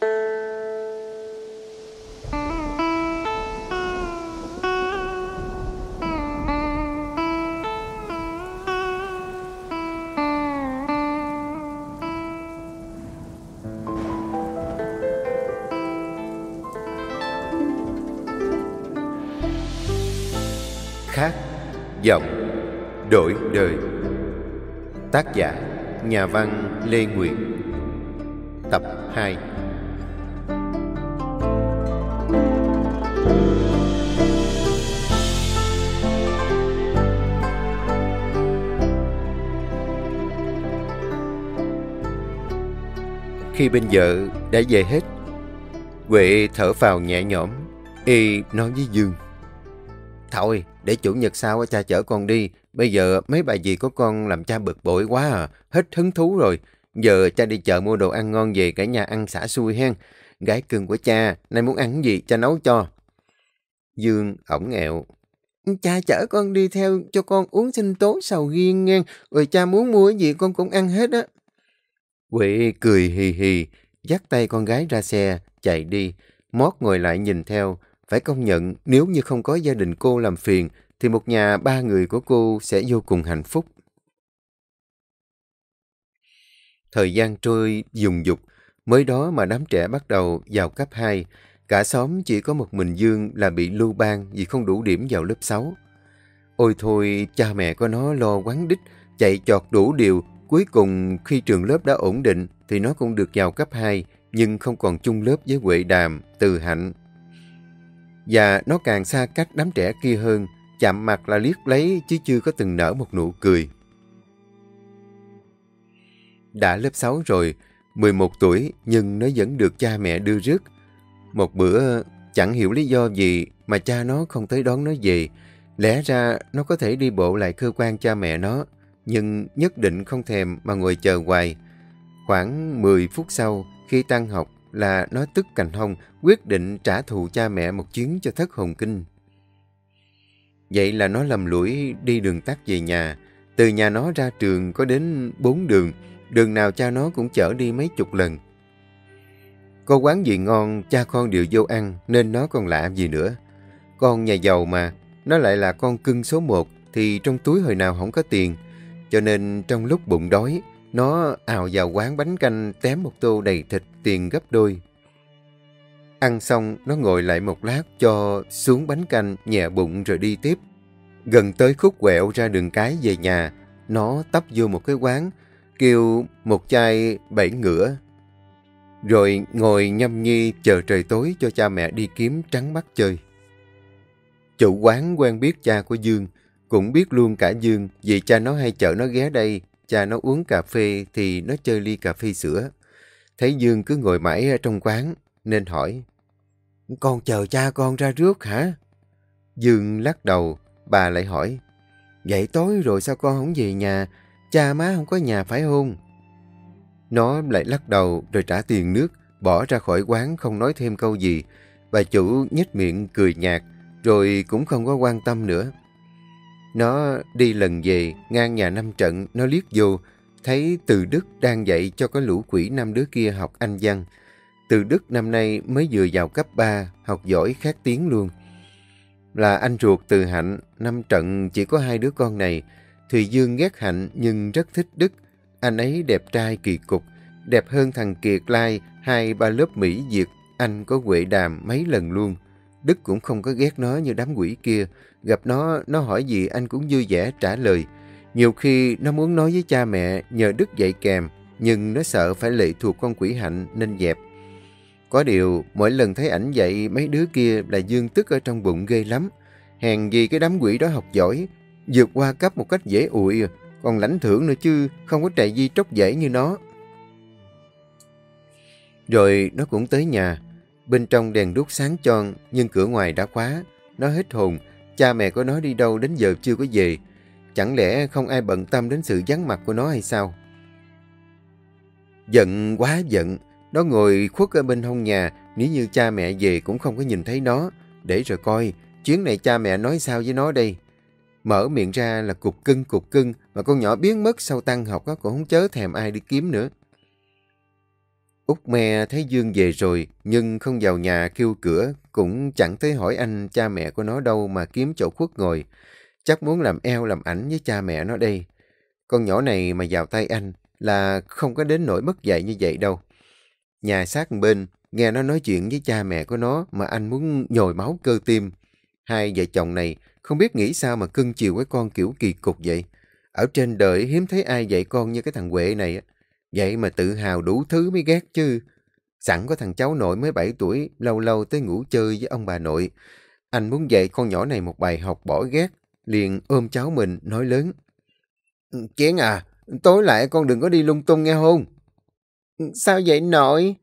Khát vọng đổi đời. Tác giả Nhà văn Lê Nguyệt. Tập 2 Bên vợ đã về hết Huệ thở vào nhẹ nhõm Y nói với Dương Thôi, để chủ nhật sau cha chở con đi. Bây giờ mấy bà dì của con làm cha bực bội quá à. Hết hứng thú rồi. Giờ cha đi chợ mua đồ ăn ngon về cả nhà ăn xả xui hen. Gái cưng của cha, nay muốn ăn gì cha nấu cho. Dương ổng nghẹo. Cha chở con đi theo cho con uống sinh tố sầu riêng nghe. Rồi cha muốn mua gì con cũng ăn hết á. Huệ cười hì hì, dắt tay con gái ra xe, chạy đi. Mót ngồi lại nhìn theo, phải công nhận nếu như không có gia đình cô làm phiền thì một nhà ba người của cô sẽ vô cùng hạnh phúc. Thời gian trôi dùng dục, mới đó mà đám trẻ bắt đầu vào cấp 2. Cả xóm chỉ có một mình Dương là bị lưu ban vì không đủ điểm vào lớp 6. Ôi thôi, cha mẹ của nó lo quán đích, chạy chọt đủ điều. Cuối cùng khi trường lớp đã ổn định thì nó cũng được vào cấp 2, nhưng không còn chung lớp với Huệ Đàm, Từ Hạnh và nó càng xa cách đám trẻ kia hơn, chạm mặt là liếc lấy chứ chưa có từng nở một nụ cười. Đã lớp 6 rồi, 11 tuổi nhưng nó vẫn được cha mẹ đưa rước. Một bữa chẳng hiểu lý do gì mà cha nó không tới đón nó về. Lẽ ra nó có thể đi bộ lại cơ quan cha mẹ nó, nhưng nhất định không thèm mà ngồi chờ hoài. Khoảng 10 phút sau, khi tăng học, là nó tức cành hông, quyết định trả thù cha mẹ một chuyến cho thất hồn kinh. Vậy là nó lầm lũi đi đường tắt về nhà. Từ nhà nó ra trường có đến bốn đường, đường nào cha nó cũng chở đi mấy chục lần. Có quán gì ngon, cha con đều vô ăn, nên nó còn lạ gì nữa. Con nhà giàu mà, nó lại là con cưng số một, thì trong túi hồi nào không có tiền. Cho nên trong lúc bụng đói, nó ào vào quán bánh canh tém một tô đầy thịt tiền gấp đôi. Ăn xong, nó ngồi lại một lát cho xuống bánh canh nhẹ bụng rồi đi tiếp. Gần tới khúc quẹo ra đường cái về nhà, nó tấp vô một cái quán, kêu một chai bảy ngửa. Rồi ngồi nhâm nhi chờ trời tối cho cha mẹ đi kiếm trắng mắt chơi. Chủ quán quen biết cha của Dương, cũng biết luôn cả Dương vì cha nó hay chở nó ghé đây Cha nó uống cà phê thì nó chơi ly cà phê sữa. Thấy Dương cứ ngồi mãi ở trong quán nên hỏi Con chờ cha con ra rước hả? Dương lắc đầu, bà lại hỏi Vậy tối rồi sao con không về nhà? Cha má không có nhà phải không? Nó lại lắc đầu rồi trả tiền nước, bỏ ra khỏi quán không nói thêm câu gì. Bà chủ nhếch miệng cười nhạt, rồi cũng không có quan tâm nữa. Nó đi lần về, ngang nhà năm trận, nó liếc vô, thấy Từ Đức đang dạy cho có lũ quỷ năm đứa kia học Anh văn. Từ Đức năm nay mới vừa vào cấp 3, học giỏi khác tiếng luôn. Là anh ruột Từ Hạnh, năm trận chỉ có hai đứa con này. Thùy Dương ghét Hạnh nhưng rất thích Đức. Anh ấy đẹp trai kỳ cục, đẹp hơn thằng Kiệt Lai, hai ba lớp Mỹ Việt, anh có quệ đàm mấy lần luôn. Đức cũng không có ghét nó như đám quỷ kia. Gặp nó, nó hỏi gì anh cũng vui vẻ trả lời. Nhiều khi nó muốn nói với cha mẹ nhờ Đức dạy kèm, nhưng nó sợ phải lệ thuộc con quỷ hạnh nên dẹp. Có điều, mỗi lần thấy ảnh dạy mấy đứa kia là dương tức ở trong bụng ghê lắm. Hèn gì cái đám quỷ đó học giỏi, vượt qua cấp một cách dễ ụi, còn lãnh thưởng nữa chứ, không có trại di tróc dễ như nó. Rồi nó cũng tới nhà, Bên trong đèn đốt sáng tròn nhưng cửa ngoài đã khóa. Nó hết hồn, cha mẹ của nó đi đâu đến giờ chưa có về. Chẳng lẽ không ai bận tâm đến sự vắng mặt của nó hay sao? Giận quá giận, nó ngồi khuất ở bên hông nhà, nếu như cha mẹ về cũng không có nhìn thấy nó. Để rồi coi, chuyến này cha mẹ nói sao với nó đây? Mở miệng ra là cục cưng cục cưng, mà con nhỏ biến mất sau tăng học cũng không chớ thèm ai đi kiếm nữa. Úc me thấy Dương về rồi, nhưng không vào nhà kêu cửa, cũng chẳng tới hỏi anh cha mẹ của nó đâu mà kiếm chỗ khuất ngồi. Chắc muốn làm eo làm ảnh với cha mẹ nó đây. Con nhỏ này mà vào tay anh là không có đến nỗi mất dạy như vậy đâu. Nhà sát bên, nghe nó nói chuyện với cha mẹ của nó mà anh muốn nhồi máu cơ tim. Hai vợ chồng này không biết nghĩ sao mà cưng chiều cái con kiểu kỳ cục vậy. Ở trên đời hiếm thấy ai dạy con như cái thằng Huệ này. á. Vậy mà tự hào đủ thứ mới ghét chứ. Sẵn có thằng cháu nội mới 7 tuổi, lâu lâu tới ngủ chơi với ông bà nội. Anh muốn dạy con nhỏ này một bài học bỏ ghét, liền ôm cháu mình nói lớn. Ừ, Chén à, tối lại con đừng có đi lung tung nghe không? Ừ, sao vậy nội?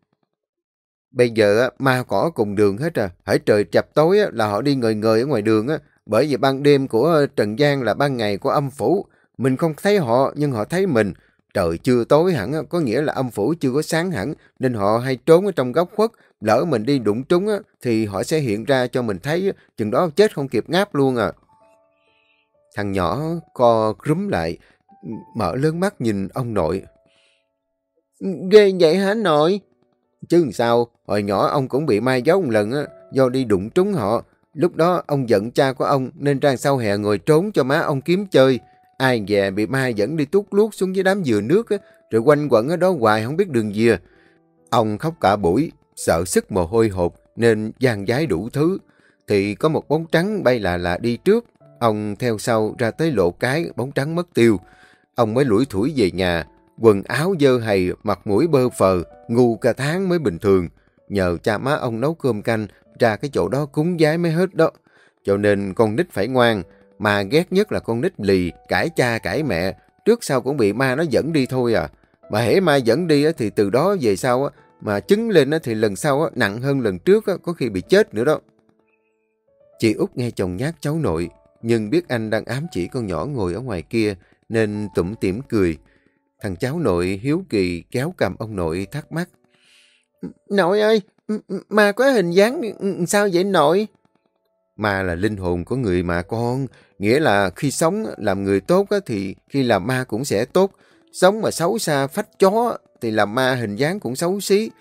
Bây giờ ma cỏ cùng đường hết à. Hãy trời chập tối là họ đi ngời ngời ở ngoài đường á. Bởi vì ban đêm của Trần gian là ban ngày của âm phủ. Mình không thấy họ nhưng họ thấy mình. Trời chưa tối hẳn có nghĩa là âm phủ chưa có sáng hẳn nên họ hay trốn ở trong góc khuất. Lỡ mình đi đụng trúng thì họ sẽ hiện ra cho mình thấy chừng đó chết không kịp ngáp luôn à. Thằng nhỏ co rúm lại, mở lớn mắt nhìn ông nội. Ghê vậy hả nội? Chứ sao, hồi nhỏ ông cũng bị mai giấu một lần á, do đi đụng trúng họ. Lúc đó ông giận cha của ông nên ra sau hè ngồi trốn cho má ông kiếm chơi. Ai về bị mai dẫn đi tút lút xuống dưới đám dừa nước á, rồi quanh quẩn ở đó hoài không biết đường dìa. Ông khóc cả buổi, sợ sức mồ hôi hột nên gian giái đủ thứ. Thì có một bóng trắng bay là là đi trước. Ông theo sau ra tới lộ cái, bóng trắng mất tiêu. Ông mới lủi thủi về nhà, quần áo dơ hầy, mặt mũi bơ phờ, ngu cả tháng mới bình thường. Nhờ cha má ông nấu cơm canh, ra cái chỗ đó cúng giái mới hết đó. Cho nên con nít phải ngoan, mà ghét nhất là con nít lì, cãi cha cãi mẹ, trước sau cũng bị ma nó dẫn đi thôi à. Mà hễ ma dẫn đi thì từ đó về sau mà chứng lên thì lần sau nặng hơn lần trước có khi bị chết nữa đó. Chị út nghe chồng nhát cháu nội, nhưng biết anh đang ám chỉ con nhỏ ngồi ở ngoài kia nên tủm tỉm cười. Thằng cháu nội hiếu kỳ kéo cầm ông nội thắc mắc. Nội ơi, ma có hình dáng ừ, sao vậy nội? Ma là linh hồn của người mà con. Nghĩa là khi sống làm người tốt thì khi làm ma cũng sẽ tốt. Sống mà xấu xa phách chó thì làm ma hình dáng cũng xấu xí.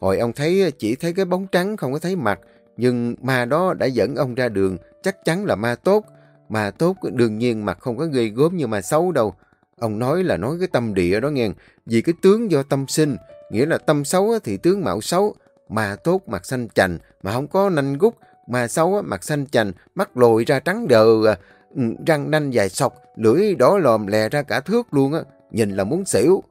Hồi ông thấy chỉ thấy cái bóng trắng không có thấy mặt. Nhưng ma đó đã dẫn ông ra đường chắc chắn là ma tốt. Ma tốt đương nhiên mặt không có gây gốm như ma xấu đâu. Ông nói là nói cái tâm địa đó nghe, vì cái tướng do tâm sinh, nghĩa là tâm xấu thì tướng mạo xấu, ma tốt mặt xanh chành, mà không có nanh gút, mà xấu mặt xanh chành, mắt lồi ra trắng đờ, à, ừ, răng nanh dài sọc, lưỡi đỏ lòm lè ra cả thước luôn á, nhìn là muốn xỉu.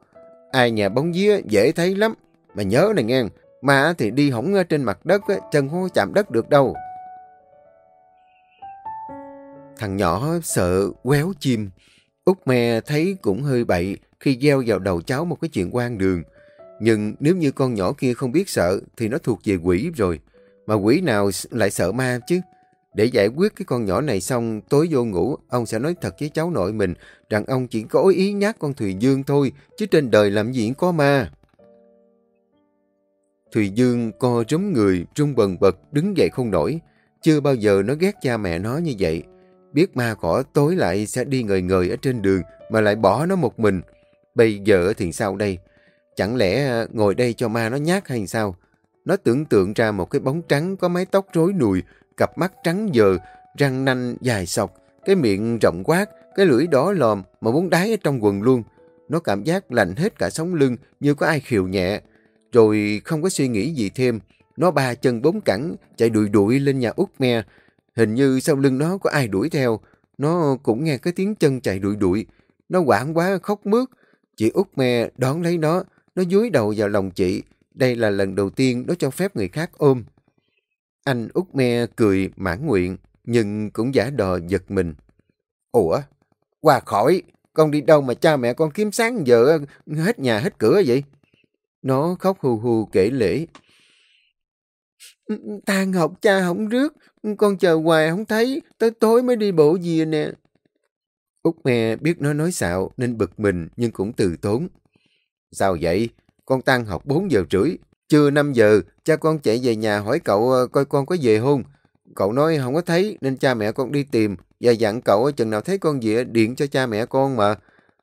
Ai nhà bóng vía dễ thấy lắm, mà nhớ này nghe, mà thì đi hỏng trên mặt đất, chân không chạm đất được đâu. Thằng nhỏ sợ quéo chim, Út me thấy cũng hơi bậy khi gieo vào đầu cháu một cái chuyện quan đường. Nhưng nếu như con nhỏ kia không biết sợ thì nó thuộc về quỷ rồi. Mà quỷ nào lại sợ ma chứ? Để giải quyết cái con nhỏ này xong, tối vô ngủ, ông sẽ nói thật với cháu nội mình rằng ông chỉ có ý nhát con Thùy Dương thôi, chứ trên đời làm gì có ma. Thùy Dương co rúm người, trung bần bật, đứng dậy không nổi. Chưa bao giờ nó ghét cha mẹ nó như vậy biết ma cỏ tối lại sẽ đi ngời ngời ở trên đường mà lại bỏ nó một mình. Bây giờ thì sao đây? Chẳng lẽ à, ngồi đây cho ma nó nhát hay sao? Nó tưởng tượng ra một cái bóng trắng có mái tóc rối nùi, cặp mắt trắng dờ, răng nanh dài sọc, cái miệng rộng quát, cái lưỡi đỏ lòm mà muốn đáy ở trong quần luôn. Nó cảm giác lạnh hết cả sống lưng như có ai khiều nhẹ. Rồi không có suy nghĩ gì thêm. Nó ba chân bốn cẳng, chạy đuổi đuổi lên nhà út me, Hình như sau lưng nó có ai đuổi theo. Nó cũng nghe cái tiếng chân chạy đuổi đuổi. Nó quảng quá khóc mướt. Chị út me đón lấy nó. Nó dúi đầu vào lòng chị. Đây là lần đầu tiên nó cho phép người khác ôm. Anh út me cười mãn nguyện, nhưng cũng giả đò giật mình. Ủa? Qua khỏi, con đi đâu mà cha mẹ con kiếm sáng giờ hết nhà hết cửa vậy? Nó khóc hù hù kể lễ. Ừ, Tàn học cha không rước, con chờ hoài không thấy, tới tối mới đi bộ gì nè. Út me biết nó nói xạo nên bực mình nhưng cũng từ tốn. Sao vậy? Con tan học 4 giờ rưỡi. Chưa 5 giờ, cha con chạy về nhà hỏi cậu ờ, coi con có về không. Cậu nói không có thấy nên cha mẹ con đi tìm và dặn cậu ờ, chừng nào thấy con về điện cho cha mẹ con mà.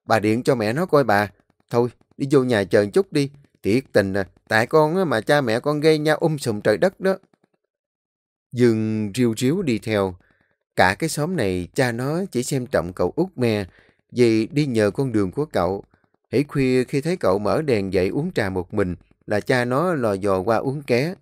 Bà điện cho mẹ nó coi bà. Thôi, đi vô nhà chờ chút đi. Thiệt tình à, tại con mà cha mẹ con gây nhau um sùm trời đất đó. Dương riêu riếu đi theo. Cả cái xóm này cha nó chỉ xem trọng cậu út me vì đi nhờ con đường của cậu. Hãy khuya khi thấy cậu mở đèn dậy uống trà một mình là cha nó lò dò qua uống ké.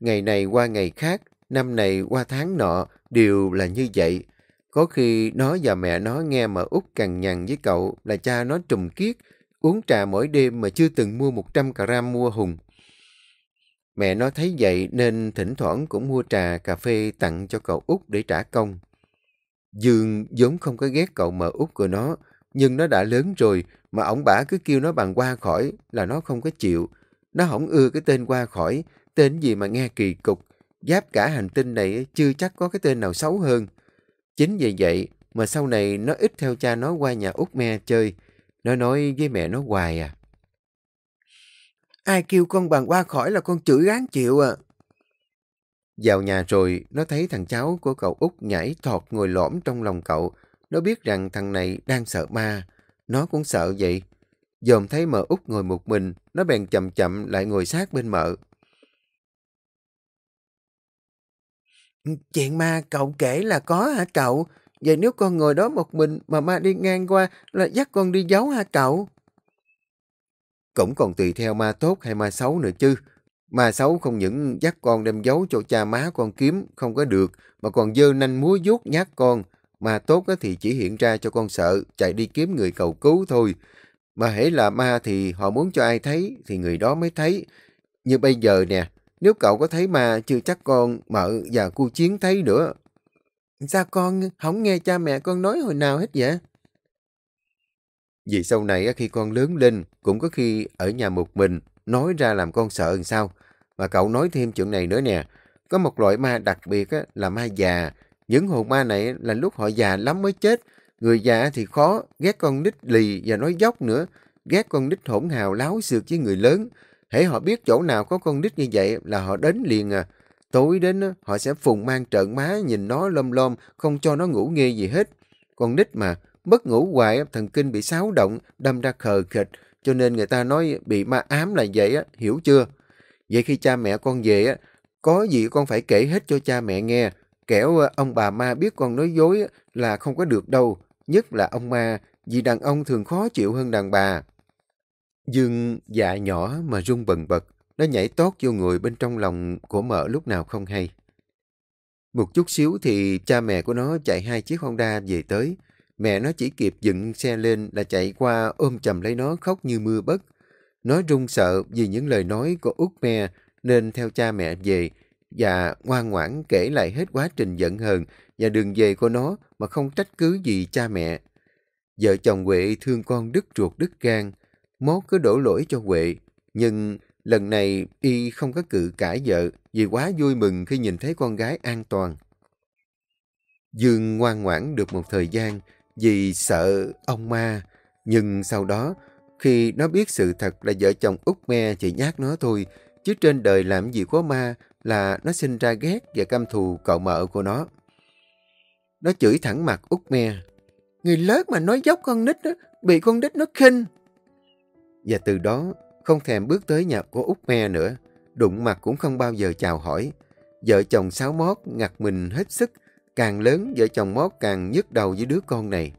Ngày này qua ngày khác, năm này qua tháng nọ đều là như vậy. Có khi nó và mẹ nó nghe mà út cằn nhằn với cậu là cha nó trùm kiết, uống trà mỗi đêm mà chưa từng mua 100 gram mua hùng. Mẹ nó thấy vậy nên thỉnh thoảng cũng mua trà, cà phê tặng cho cậu út để trả công. Dương vốn không có ghét cậu mợ út của nó, nhưng nó đã lớn rồi mà ổng bả cứ kêu nó bằng qua khỏi là nó không có chịu. Nó không ưa cái tên qua khỏi, tên gì mà nghe kỳ cục. Giáp cả hành tinh này chưa chắc có cái tên nào xấu hơn. Chính vì vậy mà sau này nó ít theo cha nó qua nhà út me chơi. Nó nói với mẹ nó hoài à. Ai kêu con bằng qua khỏi là con chửi gán chịu à. Vào nhà rồi, nó thấy thằng cháu của cậu út nhảy thọt ngồi lõm trong lòng cậu. Nó biết rằng thằng này đang sợ ma. Nó cũng sợ vậy. Dòm thấy mợ út ngồi một mình, nó bèn chậm chậm lại ngồi sát bên mợ. Chuyện ma cậu kể là có hả cậu? Vậy nếu con ngồi đó một mình mà ma đi ngang qua là dắt con đi giấu hả cậu? Cũng còn tùy theo ma tốt hay ma xấu nữa chứ. Ma xấu không những dắt con đem giấu cho cha má con kiếm không có được mà còn dơ nanh múa vuốt nhát con. Ma tốt thì chỉ hiện ra cho con sợ chạy đi kiếm người cầu cứu thôi. Mà hễ là ma thì họ muốn cho ai thấy thì người đó mới thấy. Như bây giờ nè, nếu cậu có thấy ma chưa chắc con mợ và cu chiến thấy nữa. Sao con không nghe cha mẹ con nói hồi nào hết vậy? Vì sau này khi con lớn lên, cũng có khi ở nhà một mình, nói ra làm con sợ làm sao. Mà cậu nói thêm chuyện này nữa nè, có một loại ma đặc biệt là ma già. Những hồn ma này là lúc họ già lắm mới chết. Người già thì khó, ghét con nít lì và nói dốc nữa. Ghét con nít hỗn hào láo xược với người lớn. Hễ họ biết chỗ nào có con nít như vậy là họ đến liền à. Tối đến họ sẽ phùng mang trợn má nhìn nó lom lom, không cho nó ngủ nghe gì hết. Con nít mà, mất ngủ hoài, thần kinh bị xáo động, đâm ra khờ khịch, cho nên người ta nói bị ma ám là vậy, á, hiểu chưa? Vậy khi cha mẹ con về, có gì con phải kể hết cho cha mẹ nghe, kẻo ờ, ông bà ma biết con nói dối là không có được đâu, nhất là ông ma, vì đàn ông thường khó chịu hơn đàn bà. Dương dạ nhỏ mà rung bần bật, nó nhảy tót vô người bên trong lòng của mợ lúc nào không hay. Một chút xíu thì cha mẹ của nó chạy hai chiếc Honda về tới, Mẹ nó chỉ kịp dựng xe lên là chạy qua ôm chầm lấy nó khóc như mưa bất. Nó run sợ vì những lời nói của út me nên theo cha mẹ về và ngoan ngoãn kể lại hết quá trình giận hờn và đường về của nó mà không trách cứ gì cha mẹ. Vợ chồng Huệ thương con đứt ruột đứt gan, mót cứ đổ lỗi cho Huệ, nhưng lần này y không có cự cãi vợ vì quá vui mừng khi nhìn thấy con gái an toàn. Dương ngoan ngoãn được một thời gian vì sợ ông ma. Nhưng sau đó, khi nó biết sự thật là vợ chồng út me chỉ nhát nó thôi, chứ trên đời làm gì có ma là nó sinh ra ghét và căm thù cậu mợ của nó. Nó chửi thẳng mặt út me. Người lớn mà nói dốc con nít đó, bị con nít nó khinh. Và từ đó, không thèm bước tới nhà của út me nữa, đụng mặt cũng không bao giờ chào hỏi. Vợ chồng sáu mót ngặt mình hết sức Càng lớn, vợ chồng Mót càng nhức đầu với đứa con này.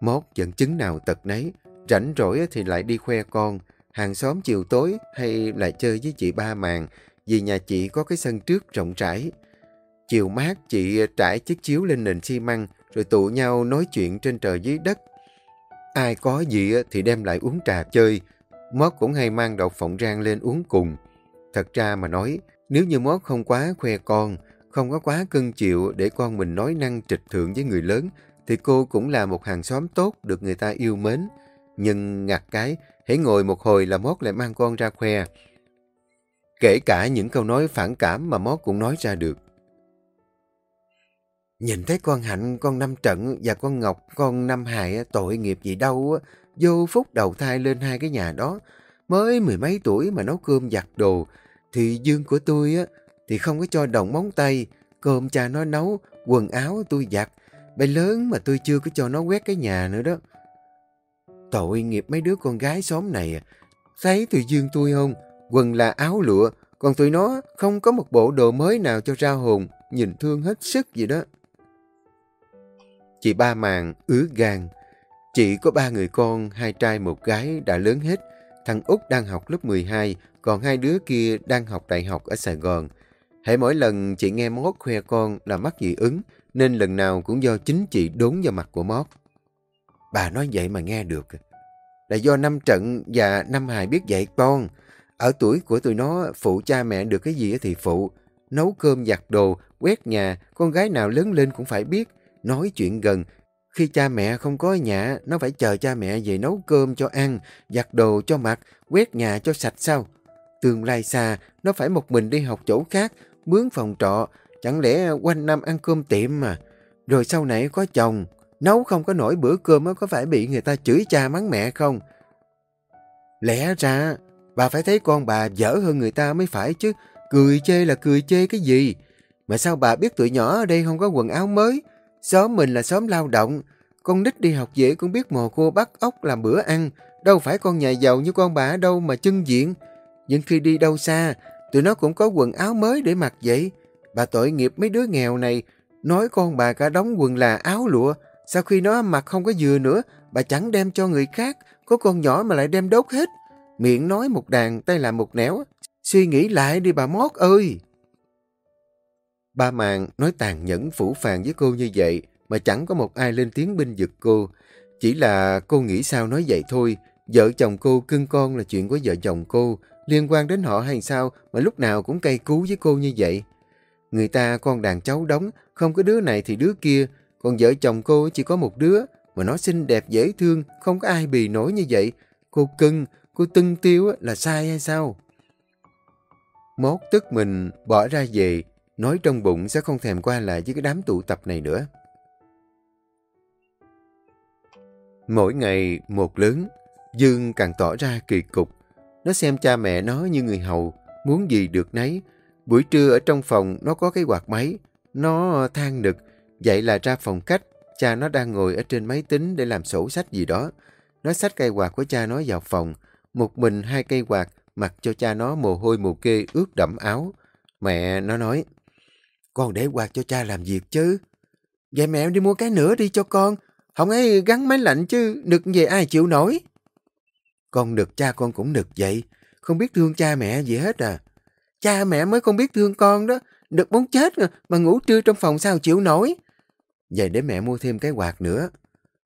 Mót vẫn chứng nào tật nấy, rảnh rỗi thì lại đi khoe con, hàng xóm chiều tối hay lại chơi với chị ba màng, vì nhà chị có cái sân trước rộng rãi. Chiều mát, chị trải chiếc chiếu lên nền xi măng, rồi tụ nhau nói chuyện trên trời dưới đất. Ai có gì thì đem lại uống trà chơi. Mót cũng hay mang đậu phộng rang lên uống cùng. Thật ra mà nói, nếu như Mót không quá khoe con, không có quá cưng chịu để con mình nói năng trịch thượng với người lớn, thì cô cũng là một hàng xóm tốt được người ta yêu mến. Nhưng ngặt cái, hãy ngồi một hồi là Mót lại mang con ra khoe. Kể cả những câu nói phản cảm mà Mót cũng nói ra được. Nhìn thấy con Hạnh, con Năm Trận và con Ngọc, con Năm Hài tội nghiệp gì đâu, vô phúc đầu thai lên hai cái nhà đó. Mới mười mấy tuổi mà nấu cơm giặt đồ, thì dương của tôi á thì không có cho đồng móng tay, cơm cha nó nấu, quần áo tôi giặt. Bây lớn mà tôi chưa có cho nó quét cái nhà nữa đó. Tội nghiệp mấy đứa con gái xóm này, à. thấy tụi Dương tôi không? Quần là áo lụa, còn tụi nó không có một bộ đồ mới nào cho ra hồn, nhìn thương hết sức vậy đó. Chị ba màng ứa gan. Chị có ba người con, hai trai một gái đã lớn hết. Thằng Út đang học lớp 12, còn hai đứa kia đang học đại học ở Sài Gòn. Hãy mỗi lần chị nghe Mót khoe con là mắc dị ứng, nên lần nào cũng do chính chị đốn vào mặt của Mót. Bà nói vậy mà nghe được. Là do năm trận và năm hài biết dạy con. Ở tuổi của tụi nó phụ cha mẹ được cái gì thì phụ. Nấu cơm giặt đồ, quét nhà, con gái nào lớn lên cũng phải biết. Nói chuyện gần. Khi cha mẹ không có nhà, nó phải chờ cha mẹ về nấu cơm cho ăn, giặt đồ cho mặc, quét nhà cho sạch sao. Tương lai xa, nó phải một mình đi học chỗ khác, mướn phòng trọ, chẳng lẽ quanh năm ăn cơm tiệm mà. Rồi sau này có chồng, nấu không có nổi bữa cơm có phải bị người ta chửi cha mắng mẹ không? Lẽ ra, bà phải thấy con bà dở hơn người ta mới phải chứ. Cười chê là cười chê cái gì? Mà sao bà biết tụi nhỏ ở đây không có quần áo mới? Xóm mình là xóm lao động. Con nít đi học dễ cũng biết mò cô bắt ốc làm bữa ăn. Đâu phải con nhà giàu như con bà đâu mà chân diện. Nhưng khi đi đâu xa, tụi nó cũng có quần áo mới để mặc vậy. Bà tội nghiệp mấy đứa nghèo này, nói con bà cả đóng quần là áo lụa. Sau khi nó mặc không có dừa nữa, bà chẳng đem cho người khác, có con nhỏ mà lại đem đốt hết. Miệng nói một đàn, tay làm một nẻo. Suy nghĩ lại đi bà Mót ơi! Ba Màng nói tàn nhẫn phủ phàng với cô như vậy, mà chẳng có một ai lên tiếng binh vực cô. Chỉ là cô nghĩ sao nói vậy thôi. Vợ chồng cô cưng con là chuyện của vợ chồng cô, liên quan đến họ hay sao mà lúc nào cũng cay cú với cô như vậy. Người ta con đàn cháu đóng, không có đứa này thì đứa kia, còn vợ chồng cô chỉ có một đứa, mà nó xinh đẹp dễ thương, không có ai bì nổi như vậy. Cô cưng, cô tưng tiêu là sai hay sao? Mốt tức mình bỏ ra về, nói trong bụng sẽ không thèm qua lại với cái đám tụ tập này nữa. Mỗi ngày một lớn, Dương càng tỏ ra kỳ cục. Nó xem cha mẹ nó như người hầu, muốn gì được nấy. Buổi trưa ở trong phòng nó có cái quạt máy, nó than nực, vậy là ra phòng khách, cha nó đang ngồi ở trên máy tính để làm sổ sách gì đó. Nó xách cây quạt của cha nó vào phòng, một mình hai cây quạt mặc cho cha nó mồ hôi mồ kê ướt đẫm áo. Mẹ nó nói, con để quạt cho cha làm việc chứ. Vậy mẹ đi mua cái nữa đi cho con. Không ấy gắn máy lạnh chứ, nực về ai chịu nổi. Con nực cha con cũng nực vậy, không biết thương cha mẹ gì hết à. Cha mẹ mới không biết thương con đó, nực muốn chết à, mà ngủ trưa trong phòng sao chịu nổi. Vậy để mẹ mua thêm cái quạt nữa.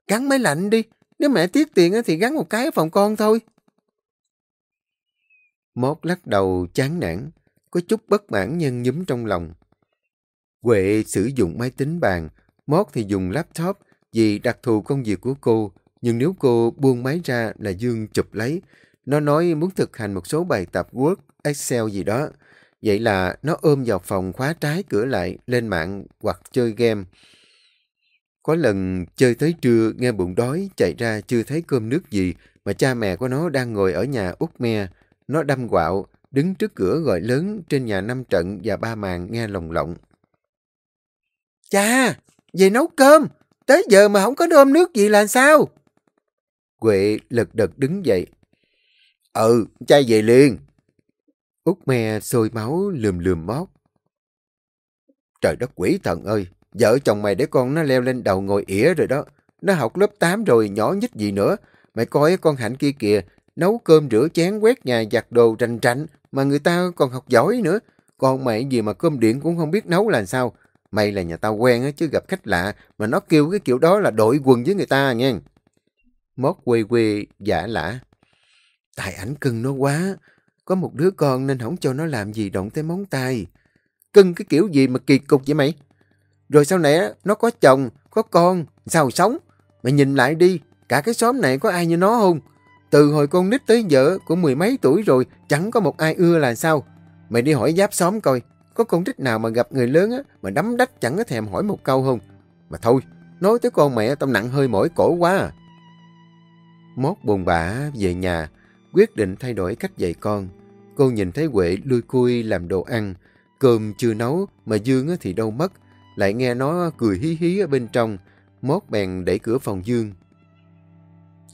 Gắn máy lạnh đi, nếu mẹ tiếc tiền thì gắn một cái ở phòng con thôi. Mót lắc đầu chán nản, có chút bất mãn nhân nhúm trong lòng. Huệ sử dụng máy tính bàn, Mót thì dùng laptop vì đặc thù công việc của cô. Nhưng nếu cô buông máy ra là Dương chụp lấy. Nó nói muốn thực hành một số bài tập Word, Excel gì đó. Vậy là nó ôm vào phòng khóa trái cửa lại, lên mạng hoặc chơi game. Có lần chơi tới trưa, nghe bụng đói, chạy ra chưa thấy cơm nước gì, mà cha mẹ của nó đang ngồi ở nhà út me. Nó đâm quạo, đứng trước cửa gọi lớn trên nhà năm trận và ba màn nghe lồng lộng. Cha, về nấu cơm, tới giờ mà không có đơm nước gì là sao? Quệ lật đật đứng dậy. Ừ, cha về liền. Út me sôi máu lườm lườm mót. Trời đất quỷ thần ơi, vợ chồng mày để con nó leo lên đầu ngồi ỉa rồi đó. Nó học lớp 8 rồi, nhỏ nhích gì nữa. Mày coi con Hạnh kia kìa, nấu cơm rửa chén quét nhà giặt đồ rành rành mà người ta còn học giỏi nữa. Còn mày gì mà cơm điện cũng không biết nấu là sao. Mày là nhà tao quen chứ gặp khách lạ mà nó kêu cái kiểu đó là đội quần với người ta nha. Mót quê quê giả lả. Tại ảnh cưng nó quá. Có một đứa con nên không cho nó làm gì động tới móng tay. Cưng cái kiểu gì mà kỳ cục vậy mày? Rồi sau này nó có chồng, có con, sao sống? Mày nhìn lại đi, cả cái xóm này có ai như nó không? Từ hồi con nít tới vợ của mười mấy tuổi rồi, chẳng có một ai ưa là sao? Mày đi hỏi giáp xóm coi, có con nít nào mà gặp người lớn á, mà đấm đách chẳng có thèm hỏi một câu không? Mà thôi, nói tới con mẹ tao nặng hơi mỏi cổ quá à. Mót buồn bã về nhà, quyết định thay đổi cách dạy con. Cô nhìn thấy Huệ lui cui làm đồ ăn, cơm chưa nấu mà Dương thì đâu mất, lại nghe nó cười hí hí ở bên trong. Mót bèn đẩy cửa phòng Dương.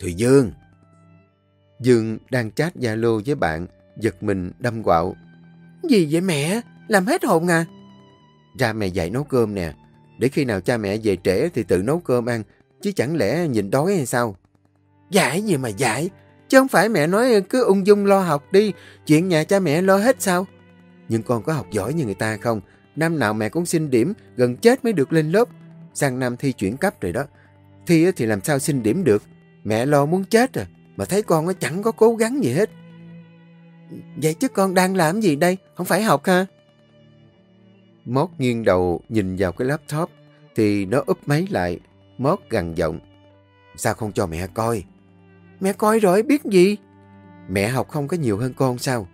Thì Dương! Dương đang chat Zalo với bạn, giật mình đâm quạo. Gì vậy mẹ? Làm hết hồn à? Ra mẹ dạy nấu cơm nè. Để khi nào cha mẹ về trễ thì tự nấu cơm ăn, chứ chẳng lẽ nhìn đói hay sao? Dạy gì mà dạy? Chứ không phải mẹ nói cứ ung dung lo học đi, chuyện nhà cha mẹ lo hết sao? Nhưng con có học giỏi như người ta không? Năm nào mẹ cũng xin điểm, gần chết mới được lên lớp. Sang năm thi chuyển cấp rồi đó. Thi thì làm sao xin điểm được? Mẹ lo muốn chết à, mà thấy con nó chẳng có cố gắng gì hết. Vậy chứ con đang làm gì đây? Không phải học ha Mót nghiêng đầu nhìn vào cái laptop thì nó úp máy lại. Mót gằn giọng. Sao không cho mẹ coi? Mẹ coi rồi biết gì? Mẹ học không có nhiều hơn con sao?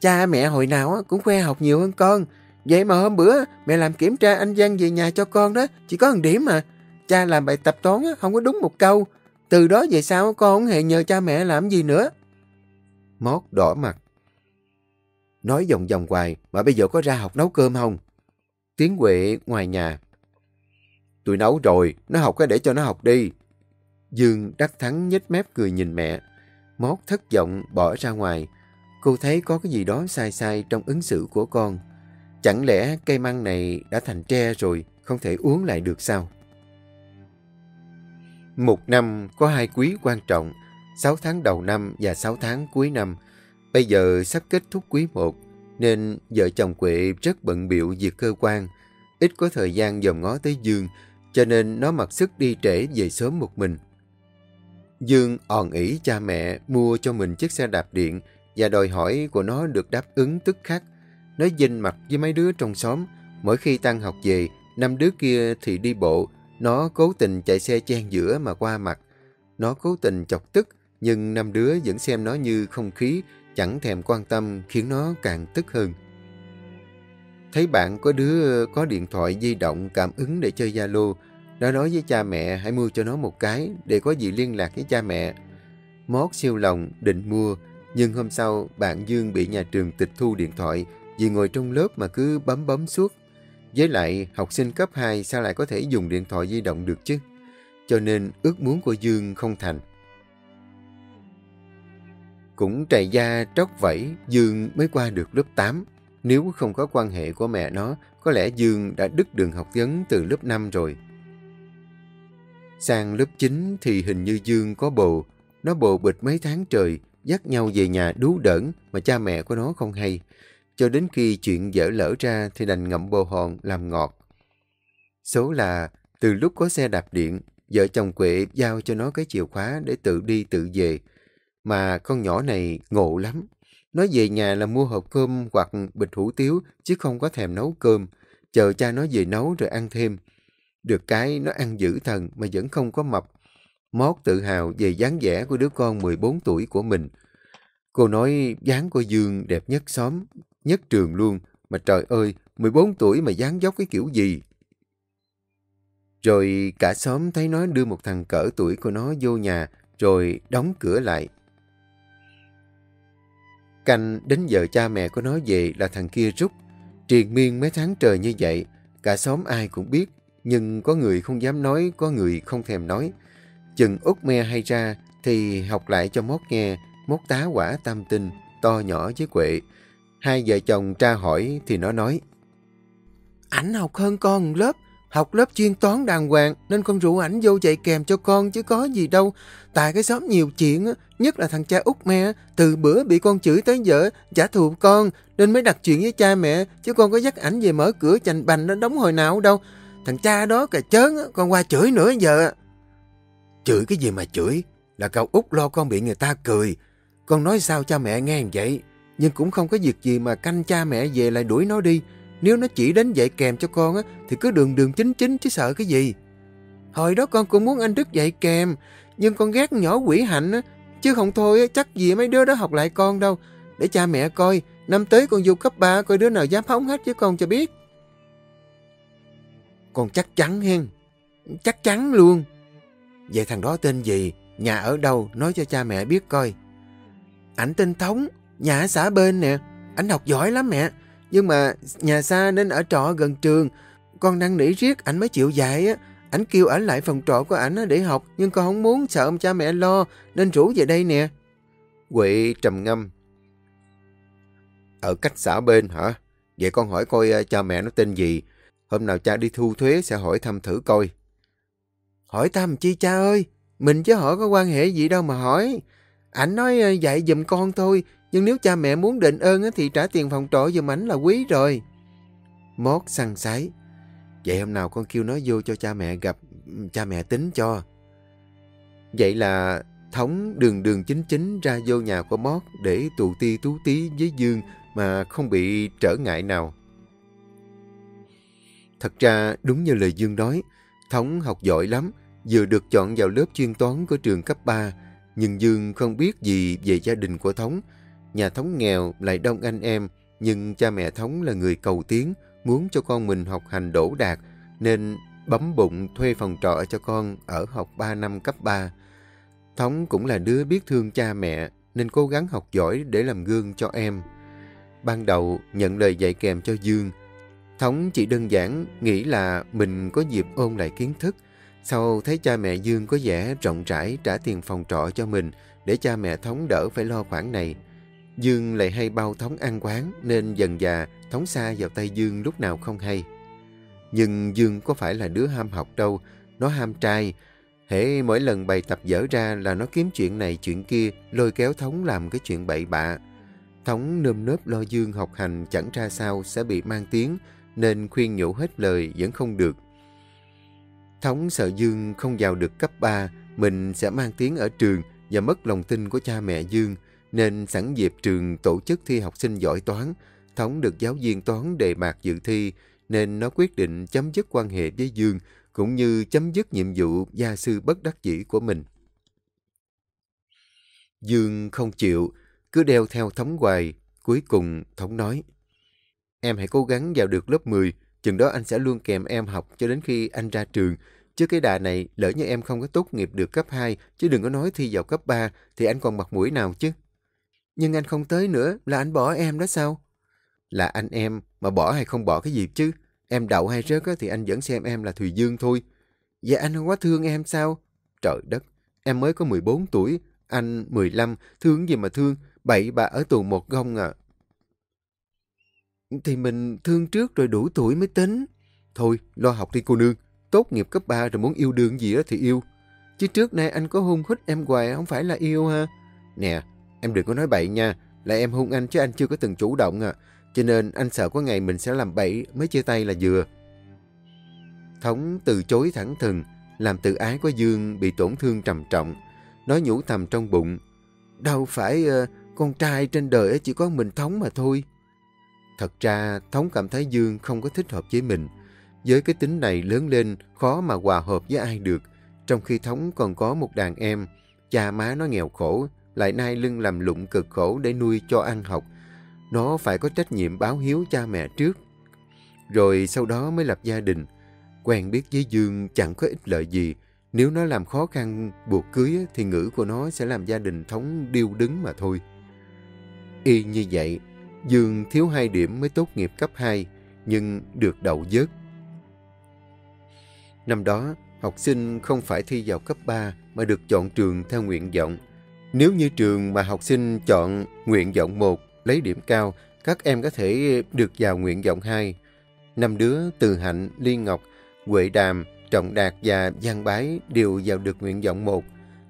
Cha mẹ hồi nào cũng khoe học nhiều hơn con. Vậy mà hôm bữa mẹ làm kiểm tra anh văn về nhà cho con đó, chỉ có một điểm mà. Cha làm bài tập toán không có đúng một câu. Từ đó về sau con không hề nhờ cha mẹ làm gì nữa. Mót đỏ mặt. Nói vòng vòng hoài mà bây giờ có ra học nấu cơm không? Tiếng Huệ ngoài nhà. Tôi nấu rồi, nó học cái để cho nó học đi. Dương đắc thắng nhếch mép cười nhìn mẹ. Mót thất vọng bỏ ra ngoài. Cô thấy có cái gì đó sai sai trong ứng xử của con. Chẳng lẽ cây măng này đã thành tre rồi, không thể uống lại được sao? Một năm có hai quý quan trọng, 6 tháng đầu năm và 6 tháng cuối năm. Bây giờ sắp kết thúc quý 1, nên vợ chồng Quệ rất bận biệu việc cơ quan. Ít có thời gian dòm ngó tới Dương, cho nên nó mặc sức đi trễ về sớm một mình. Dương òn ỉ cha mẹ mua cho mình chiếc xe đạp điện và đòi hỏi của nó được đáp ứng tức khắc. Nó dinh mặt với mấy đứa trong xóm, mỗi khi tăng học về, năm đứa kia thì đi bộ, nó cố tình chạy xe chen giữa mà qua mặt. Nó cố tình chọc tức, nhưng năm đứa vẫn xem nó như không khí, chẳng thèm quan tâm khiến nó càng tức hơn. Thấy bạn có đứa có điện thoại di động cảm ứng để chơi Zalo, nó nói với cha mẹ hãy mua cho nó một cái để có gì liên lạc với cha mẹ. Mót siêu lòng định mua, nhưng hôm sau bạn Dương bị nhà trường tịch thu điện thoại vì ngồi trong lớp mà cứ bấm bấm suốt. Với lại, học sinh cấp 2 sao lại có thể dùng điện thoại di động được chứ? Cho nên ước muốn của Dương không thành. Cũng trầy da tróc vẫy, Dương mới qua được lớp 8. Nếu không có quan hệ của mẹ nó, có lẽ Dương đã đứt đường học vấn từ lớp 5 rồi. Sang lớp 9 thì hình như Dương có bồ. Nó bồ bịch mấy tháng trời, dắt nhau về nhà đú đỡn mà cha mẹ của nó không hay. Cho đến khi chuyện dở lỡ ra thì đành ngậm bồ hòn làm ngọt. Số là từ lúc có xe đạp điện, vợ chồng Quệ giao cho nó cái chìa khóa để tự đi tự về. Mà con nhỏ này ngộ lắm. Nó về nhà là mua hộp cơm hoặc bịch hủ tiếu chứ không có thèm nấu cơm. Chờ cha nó về nấu rồi ăn thêm. Được cái nó ăn dữ thần mà vẫn không có mập. Mót tự hào về dáng vẻ của đứa con 14 tuổi của mình. Cô nói dáng của Dương đẹp nhất xóm, nhất trường luôn. Mà trời ơi, 14 tuổi mà dáng dốc cái kiểu gì? Rồi cả xóm thấy nó đưa một thằng cỡ tuổi của nó vô nhà, rồi đóng cửa lại. Canh đến giờ cha mẹ của nó về là thằng kia rút. Triền miên mấy tháng trời như vậy, cả xóm ai cũng biết, nhưng có người không dám nói, có người không thèm nói. Chừng út me hay ra thì học lại cho mốt nghe, mốt tá quả tam tinh, to nhỏ với quệ. Hai vợ chồng tra hỏi thì nó nói. Ảnh học hơn con lớp, học lớp chuyên toán đàng hoàng nên con rủ ảnh vô dạy kèm cho con chứ có gì đâu. Tại cái xóm nhiều chuyện, nhất là thằng cha út mẹ từ bữa bị con chửi tới vợ, trả thù con nên mới đặt chuyện với cha mẹ chứ con có dắt ảnh về mở cửa chành bành nó đóng hồi nào đâu. Thằng cha đó cà chớn, con qua chửi nữa giờ. Chửi cái gì mà chửi? Là cậu út lo con bị người ta cười. Con nói sao cha mẹ nghe vậy? Nhưng cũng không có việc gì mà canh cha mẹ về lại đuổi nó đi. Nếu nó chỉ đến dạy kèm cho con á, thì cứ đường đường chính chính chứ sợ cái gì. Hồi đó con cũng muốn anh Đức dạy kèm, nhưng con ghét nhỏ quỷ hạnh á, chứ không thôi á, chắc gì mấy đứa đó học lại con đâu. Để cha mẹ coi, năm tới con vô cấp 3 coi đứa nào dám hóng hết với con cho biết. Con chắc chắn hen. Chắc chắn luôn. Vậy thằng đó tên gì? Nhà ở đâu? Nói cho cha mẹ biết coi. Ảnh tên Thống, nhà ở xã bên nè. Ảnh học giỏi lắm mẹ. Nhưng mà nhà xa nên ở trọ gần trường. Con năn nỉ riết ảnh mới chịu dạy á. Ảnh kêu ảnh lại phòng trọ của ảnh để học nhưng con không muốn sợ ông cha mẹ lo nên rủ về đây nè. Huệ trầm ngâm. Ở cách xã bên hả? Vậy con hỏi coi ờ, cha mẹ nó tên gì? Hôm nào cha đi thu thuế sẽ hỏi thăm thử coi. Hỏi thăm chi cha ơi? Mình chứ họ có quan hệ gì đâu mà hỏi. Ảnh nói ờ, dạy giùm con thôi, nhưng nếu cha mẹ muốn đền ơn thì trả tiền phòng trọ giùm ảnh là quý rồi. Mót săn sái. Vậy hôm nào con kêu nó vô cho cha mẹ gặp, cha mẹ tính cho. Vậy là Thống đường đường chính chính ra vô nhà của Mót để tụ ti tú tí với Dương mà không bị trở ngại nào. Thật ra đúng như lời Dương nói, Thống học giỏi lắm, vừa được chọn vào lớp chuyên toán của trường cấp 3, nhưng Dương không biết gì về gia đình của Thống. Nhà Thống nghèo lại đông anh em, nhưng cha mẹ Thống là người cầu tiến, muốn cho con mình học hành đỗ đạt, nên bấm bụng thuê phòng trọ cho con ở học 3 năm cấp 3. Thống cũng là đứa biết thương cha mẹ, nên cố gắng học giỏi để làm gương cho em. Ban đầu nhận lời dạy kèm cho Dương, Thống chỉ đơn giản nghĩ là mình có dịp ôn lại kiến thức. Sau thấy cha mẹ Dương có vẻ rộng rãi trả tiền phòng trọ cho mình để cha mẹ Thống đỡ phải lo khoản này. Dương lại hay bao Thống ăn quán nên dần dà Thống xa vào tay Dương lúc nào không hay. Nhưng Dương có phải là đứa ham học đâu, nó ham trai. Hễ mỗi lần bài tập dở ra là nó kiếm chuyện này chuyện kia, lôi kéo Thống làm cái chuyện bậy bạ. Thống nơm nớp lo Dương học hành chẳng ra sao sẽ bị mang tiếng, nên khuyên nhủ hết lời vẫn không được. Thống sợ Dương không vào được cấp 3, mình sẽ mang tiếng ở trường và mất lòng tin của cha mẹ Dương, nên sẵn dịp trường tổ chức thi học sinh giỏi toán, Thống được giáo viên toán đề bạc dự thi, nên nó quyết định chấm dứt quan hệ với Dương, cũng như chấm dứt nhiệm vụ gia sư bất đắc dĩ của mình. Dương không chịu, cứ đeo theo Thống hoài, cuối cùng Thống nói. Em hãy cố gắng vào được lớp 10, chừng đó anh sẽ luôn kèm em học cho đến khi anh ra trường. Chứ cái đà này, lỡ như em không có tốt nghiệp được cấp 2, chứ đừng có nói thi vào cấp 3, thì anh còn mặt mũi nào chứ. Nhưng anh không tới nữa, là anh bỏ em đó sao? Là anh em, mà bỏ hay không bỏ cái gì chứ? Em đậu hay rớt thì anh vẫn xem em là Thùy Dương thôi. Vậy anh không thương em sao? Trời đất, em mới có 14 tuổi, anh 15, thương gì mà thương, bậy bà ở tù một gông à. Thì mình thương trước rồi đủ tuổi mới tính. Thôi, lo học đi cô nương. Tốt nghiệp cấp 3 rồi muốn yêu đương gì đó thì yêu. Chứ trước nay anh có hung hít em hoài không phải là yêu ha. Nè, em đừng có nói bậy nha. Là em hung anh chứ anh chưa có từng chủ động à. Cho nên anh sợ có ngày mình sẽ làm bậy mới chia tay là vừa. Thống từ chối thẳng thừng, làm tự ái của Dương bị tổn thương trầm trọng. Nó nhủ thầm trong bụng. Đâu phải uh, con trai trên đời chỉ có mình Thống mà thôi. Thật ra, Thống cảm thấy Dương không có thích hợp với mình. Với cái tính này lớn lên, khó mà hòa hợp với ai được. Trong khi Thống còn có một đàn em, cha má nó nghèo khổ, lại nai lưng làm lụng cực khổ để nuôi cho ăn học. Nó phải có trách nhiệm báo hiếu cha mẹ trước. Rồi sau đó mới lập gia đình. Quen biết với Dương chẳng có ích lợi gì. Nếu nó làm khó khăn buộc cưới thì ngữ của nó sẽ làm gia đình Thống điêu đứng mà thôi. Y như vậy, Dương thiếu 2 điểm mới tốt nghiệp cấp 2, nhưng được đậu dớt. Năm đó, học sinh không phải thi vào cấp 3 mà được chọn trường theo nguyện vọng. Nếu như trường mà học sinh chọn nguyện vọng 1 lấy điểm cao, các em có thể được vào nguyện vọng 2. Năm đứa Từ Hạnh, Liên Ngọc, Huệ Đàm, Trọng Đạt và Giang Bái đều vào được nguyện vọng 1.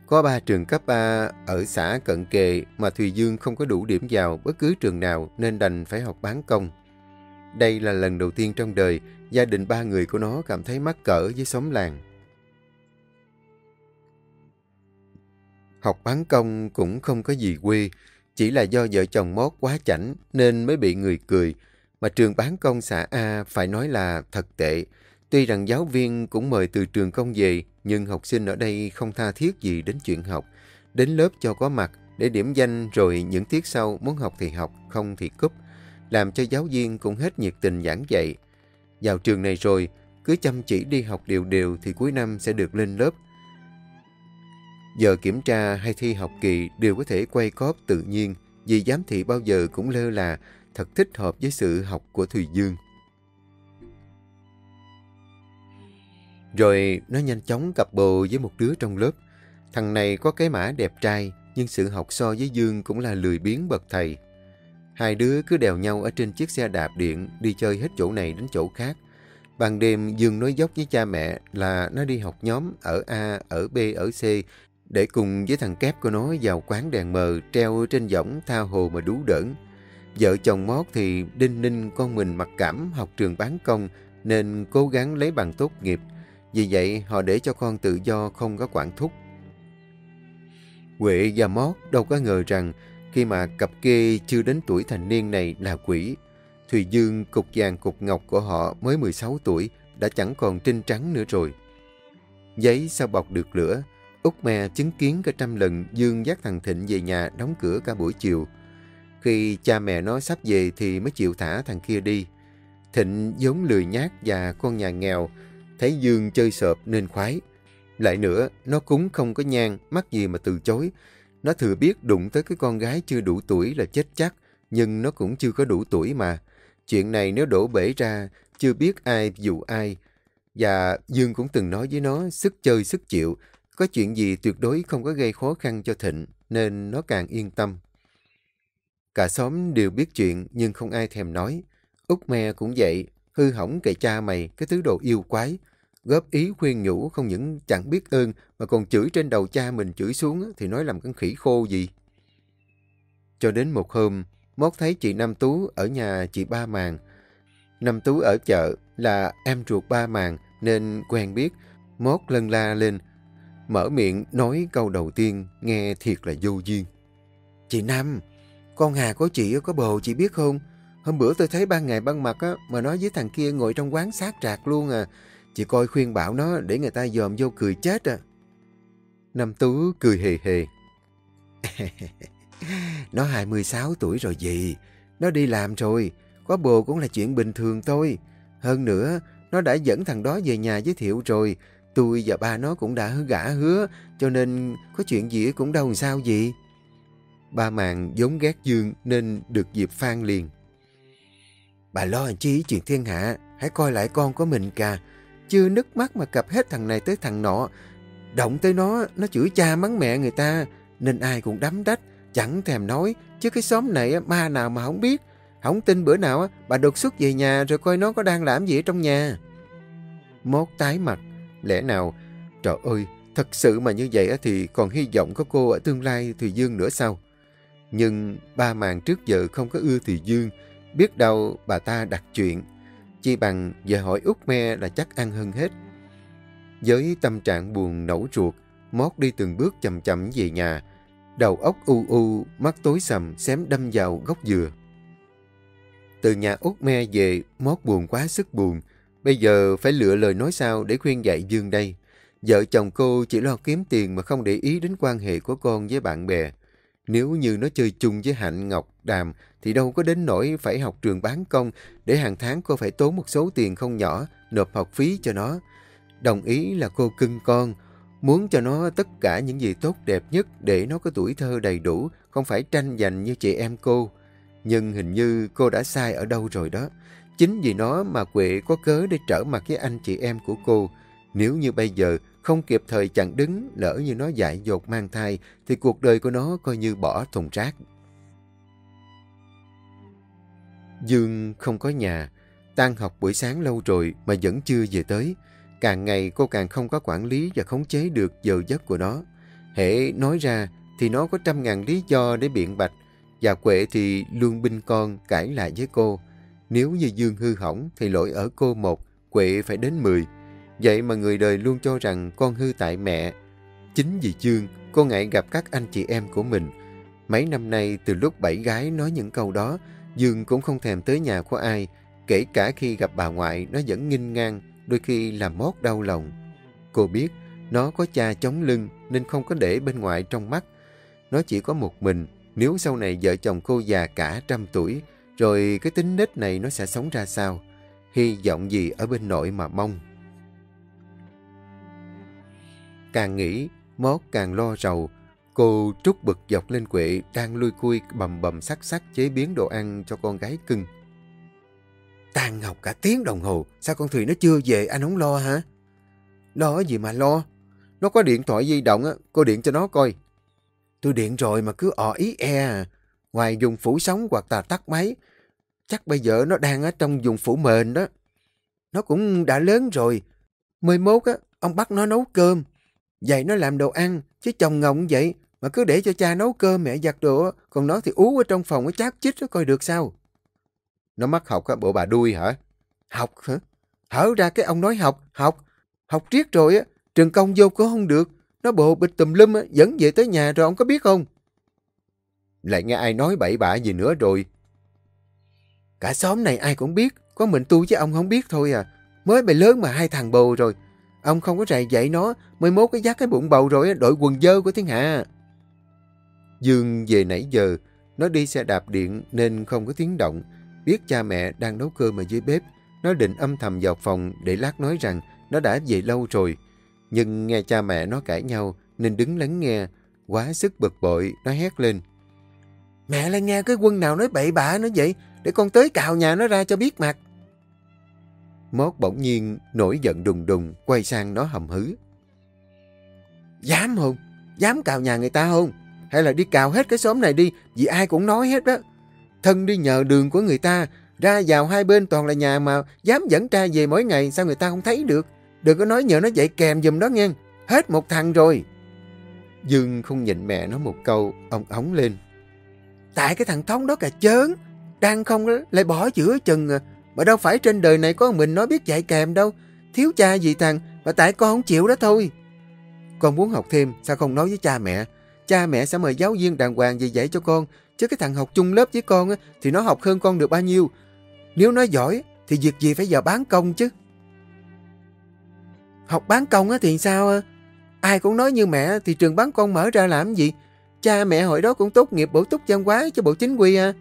Có ba trường cấp 3 ở xã cận kề mà Thùy Dương không có đủ điểm vào bất cứ trường nào nên đành phải học bán công. Đây là lần đầu tiên trong đời gia đình ba người của nó cảm thấy mắc cỡ với xóm làng. Học bán công cũng không có gì quê, chỉ là do vợ chồng mót quá chảnh nên mới bị người cười. Mà trường bán công xã A phải nói là thật tệ. Tuy rằng giáo viên cũng mời từ trường công về, nhưng học sinh ở đây không tha thiết gì đến chuyện học. Đến lớp cho có mặt, để điểm danh rồi những tiết sau muốn học thì học, không thì cúp. Làm cho giáo viên cũng hết nhiệt tình giảng dạy. Vào trường này rồi, cứ chăm chỉ đi học đều đều thì cuối năm sẽ được lên lớp. Giờ kiểm tra hay thi học kỳ đều có thể quay cóp tự nhiên, vì giám thị bao giờ cũng lơ là, thật thích hợp với sự học của Thùy Dương. Rồi nó nhanh chóng cặp bồ với một đứa trong lớp. Thằng này có cái mã đẹp trai, nhưng sự học so với Dương cũng là lười biếng bậc thầy. Hai đứa cứ đèo nhau ở trên chiếc xe đạp điện đi chơi hết chỗ này đến chỗ khác. Ban đêm Dương nói dốc với cha mẹ là nó đi học nhóm ở A, ở B, ở C để cùng với thằng kép của nó vào quán đèn mờ treo trên võng tha hồ mà đú đỡn. Vợ chồng Mót thì đinh ninh con mình mặc cảm học trường bán công nên cố gắng lấy bằng tốt nghiệp. Vì vậy họ để cho con tự do không có quản thúc. Huệ và Mót đâu có ngờ rằng khi mà cặp kê chưa đến tuổi thành niên này là quỷ. Thùy Dương cục vàng cục ngọc của họ mới 16 tuổi đã chẳng còn trinh trắng nữa rồi. Giấy sao bọc được lửa, Út mẹ chứng kiến cả trăm lần Dương dắt thằng Thịnh về nhà đóng cửa cả buổi chiều. Khi cha mẹ nó sắp về thì mới chịu thả thằng kia đi. Thịnh giống lười nhát và con nhà nghèo, thấy Dương chơi sợp nên khoái. Lại nữa, nó cúng không có nhang, mắc gì mà từ chối. Nó thừa biết đụng tới cái con gái chưa đủ tuổi là chết chắc, nhưng nó cũng chưa có đủ tuổi mà. Chuyện này nếu đổ bể ra, chưa biết ai dụ ai. Và Dương cũng từng nói với nó sức chơi sức chịu, có chuyện gì tuyệt đối không có gây khó khăn cho Thịnh, nên nó càng yên tâm. Cả xóm đều biết chuyện nhưng không ai thèm nói. Út me cũng vậy, hư hỏng kệ cha mày, cái thứ đồ yêu quái. Góp ý khuyên nhủ không những chẳng biết ơn mà còn chửi trên đầu cha mình chửi xuống thì nói làm con khỉ khô gì. Cho đến một hôm, Mót thấy chị Nam Tú ở nhà chị Ba Màng. Nam Tú ở chợ là em ruột Ba Màng nên quen biết. Mót lân la lên, mở miệng nói câu đầu tiên nghe thiệt là vô duyên. Chị Nam, con Hà của chị có bồ chị biết không? Hôm bữa tôi thấy ban ngày ban mặt á, mà nói với thằng kia ngồi trong quán sát trạc luôn à. Chị coi khuyên bảo nó để người ta dòm vô cười chết à. Nam Tú cười hề hề. nó 26 tuổi rồi gì? Nó đi làm rồi. Có bồ cũng là chuyện bình thường thôi. Hơn nữa, nó đã dẫn thằng đó về nhà giới thiệu rồi. Tôi và ba nó cũng đã gã hứa, cho nên có chuyện gì cũng đâu sao gì. Ba màng giống ghét Dương nên được dịp phan liền. Bà lo làm chi chuyện thiên hạ, hãy coi lại con của mình cả. Chưa nứt mắt mà cặp hết thằng này tới thằng nọ. Động tới nó, nó chửi cha mắng mẹ người ta, nên ai cũng đắm đách, chẳng thèm nói. Chứ cái xóm này ma nào mà không biết. Không tin bữa nào bà đột xuất về nhà rồi coi nó có đang làm gì ở trong nhà. Mốt tái mặt, lẽ nào, trời ơi, thật sự mà như vậy thì còn hy vọng có cô ở tương lai Thùy Dương nữa sao? Nhưng ba màng trước giờ không có ưa Thùy Dương, biết đâu bà ta đặt chuyện. Chi bằng về hỏi út me là chắc ăn hơn hết. Với tâm trạng buồn nẫu ruột, Mót đi từng bước chậm chậm về nhà. Đầu óc u u, mắt tối sầm, xém đâm vào gốc dừa. Từ nhà út me về, Mót buồn quá sức buồn. Bây giờ phải lựa lời nói sao để khuyên dạy Dương đây. Vợ chồng cô chỉ lo kiếm tiền mà không để ý đến quan hệ của con với bạn bè. Nếu như nó chơi chung với Hạnh, Ngọc, Đàm thì đâu có đến nỗi phải học trường bán công để hàng tháng cô phải tốn một số tiền không nhỏ nộp học phí cho nó. Đồng ý là cô cưng con, muốn cho nó tất cả những gì tốt đẹp nhất để nó có tuổi thơ đầy đủ, không phải tranh giành như chị em cô. Nhưng hình như cô đã sai ở đâu rồi đó. Chính vì nó mà Quệ có cớ để trở mặt với anh chị em của cô. Nếu như bây giờ không kịp thời chặn đứng, lỡ như nó dại dột mang thai, thì cuộc đời của nó coi như bỏ thùng rác. Dương không có nhà, tan học buổi sáng lâu rồi mà vẫn chưa về tới. Càng ngày cô càng không có quản lý và khống chế được giờ giấc của nó. hễ nói ra thì nó có trăm ngàn lý do để biện bạch, và Quệ thì luôn binh con cãi lại với cô. Nếu như Dương hư hỏng thì lỗi ở cô một, Quệ phải đến mười. Vậy mà người đời luôn cho rằng con hư tại mẹ. Chính vì Dương, cô ngại gặp các anh chị em của mình. Mấy năm nay, từ lúc bảy gái nói những câu đó, Dương cũng không thèm tới nhà của ai. Kể cả khi gặp bà ngoại, nó vẫn nghinh ngang, đôi khi làm mót đau lòng. Cô biết, nó có cha chống lưng nên không có để bên ngoài trong mắt. Nó chỉ có một mình, nếu sau này vợ chồng cô già cả trăm tuổi, rồi cái tính nết này nó sẽ sống ra sao? Hy vọng gì ở bên nội mà mong. Càng nghĩ, Mót càng lo rầu. Cô trút bực dọc lên quệ đang lui cui bầm bầm sắc sắc chế biến đồ ăn cho con gái cưng. Tàn học cả tiếng đồng hồ, sao con Thùy nó chưa về anh không lo hả? Lo gì mà lo? Nó có điện thoại di động, á, cô điện cho nó coi. Tôi điện rồi mà cứ ọ ý e à. Ngoài dùng phủ sống hoặc là tắt máy. Chắc bây giờ nó đang ở trong dùng phủ mền đó. Nó cũng đã lớn rồi. Mới mốt á, ông bắt nó nấu cơm. vậy nó làm đồ ăn, chứ chồng ngọng vậy. Mà cứ để cho cha nấu cơm mẹ giặt đồ, còn nó thì ú ở trong phòng cái chát chích coi được sao. Nó mắc học á, bộ bà đuôi hả? Học hả? Hở ra cái ông nói học, học. Học riết rồi á, trường công vô cũng không được. Nó bộ bịch tùm lum á, dẫn về tới nhà rồi ông có biết không? Lại nghe ai nói bậy bạ gì nữa rồi. Cả xóm này ai cũng biết, có mình tôi với ông không biết thôi à. Mới bề lớn mà hai thằng bầu rồi. Ông không có rầy dạy nó, mới mốt cái giác cái bụng bầu rồi đội quần dơ của thiên hạ. Dương về nãy giờ, nó đi xe đạp điện nên không có tiếng động. Biết cha mẹ đang nấu cơm ở dưới bếp, nó định âm thầm vào phòng để lát nói rằng nó đã về lâu rồi. Nhưng nghe cha mẹ nó cãi nhau nên đứng lắng nghe, quá sức bực bội, nó hét lên. Mẹ lại nghe cái quân nào nói bậy bạ nó vậy, để con tới cào nhà nó ra cho biết mặt. Mót bỗng nhiên nổi giận đùng đùng, quay sang nó hầm hứ. Dám không? Dám cào nhà người ta không? Hay là đi cào hết cái xóm này đi, vì ai cũng nói hết đó. Thân đi nhờ đường của người ta, ra vào hai bên toàn là nhà mà dám dẫn tra về mỗi ngày sao người ta không thấy được. Đừng có nói nhờ nó dậy kèm giùm đó nghe. Hết một thằng rồi. Dương không nhịn mẹ nó một câu, ông ống lên. Tại cái thằng Thống đó cà chớn, đang không lại bỏ giữa chừng à. Mà đâu phải trên đời này có mình nó biết dạy kèm đâu. Thiếu cha gì thằng, mà tại con không chịu đó thôi. Con muốn học thêm, sao không nói với cha mẹ? Cha mẹ sẽ mời giáo viên đàng hoàng về dạy cho con. Chứ cái thằng học chung lớp với con á, thì nó học hơn con được bao nhiêu. Nếu nó giỏi thì việc gì phải giờ bán công chứ. Học bán công á thì sao? Ai cũng nói như mẹ thì trường bán con mở ra làm gì? Cha mẹ hồi đó cũng tốt nghiệp bổ túc văn hóa cho bộ chính quy à.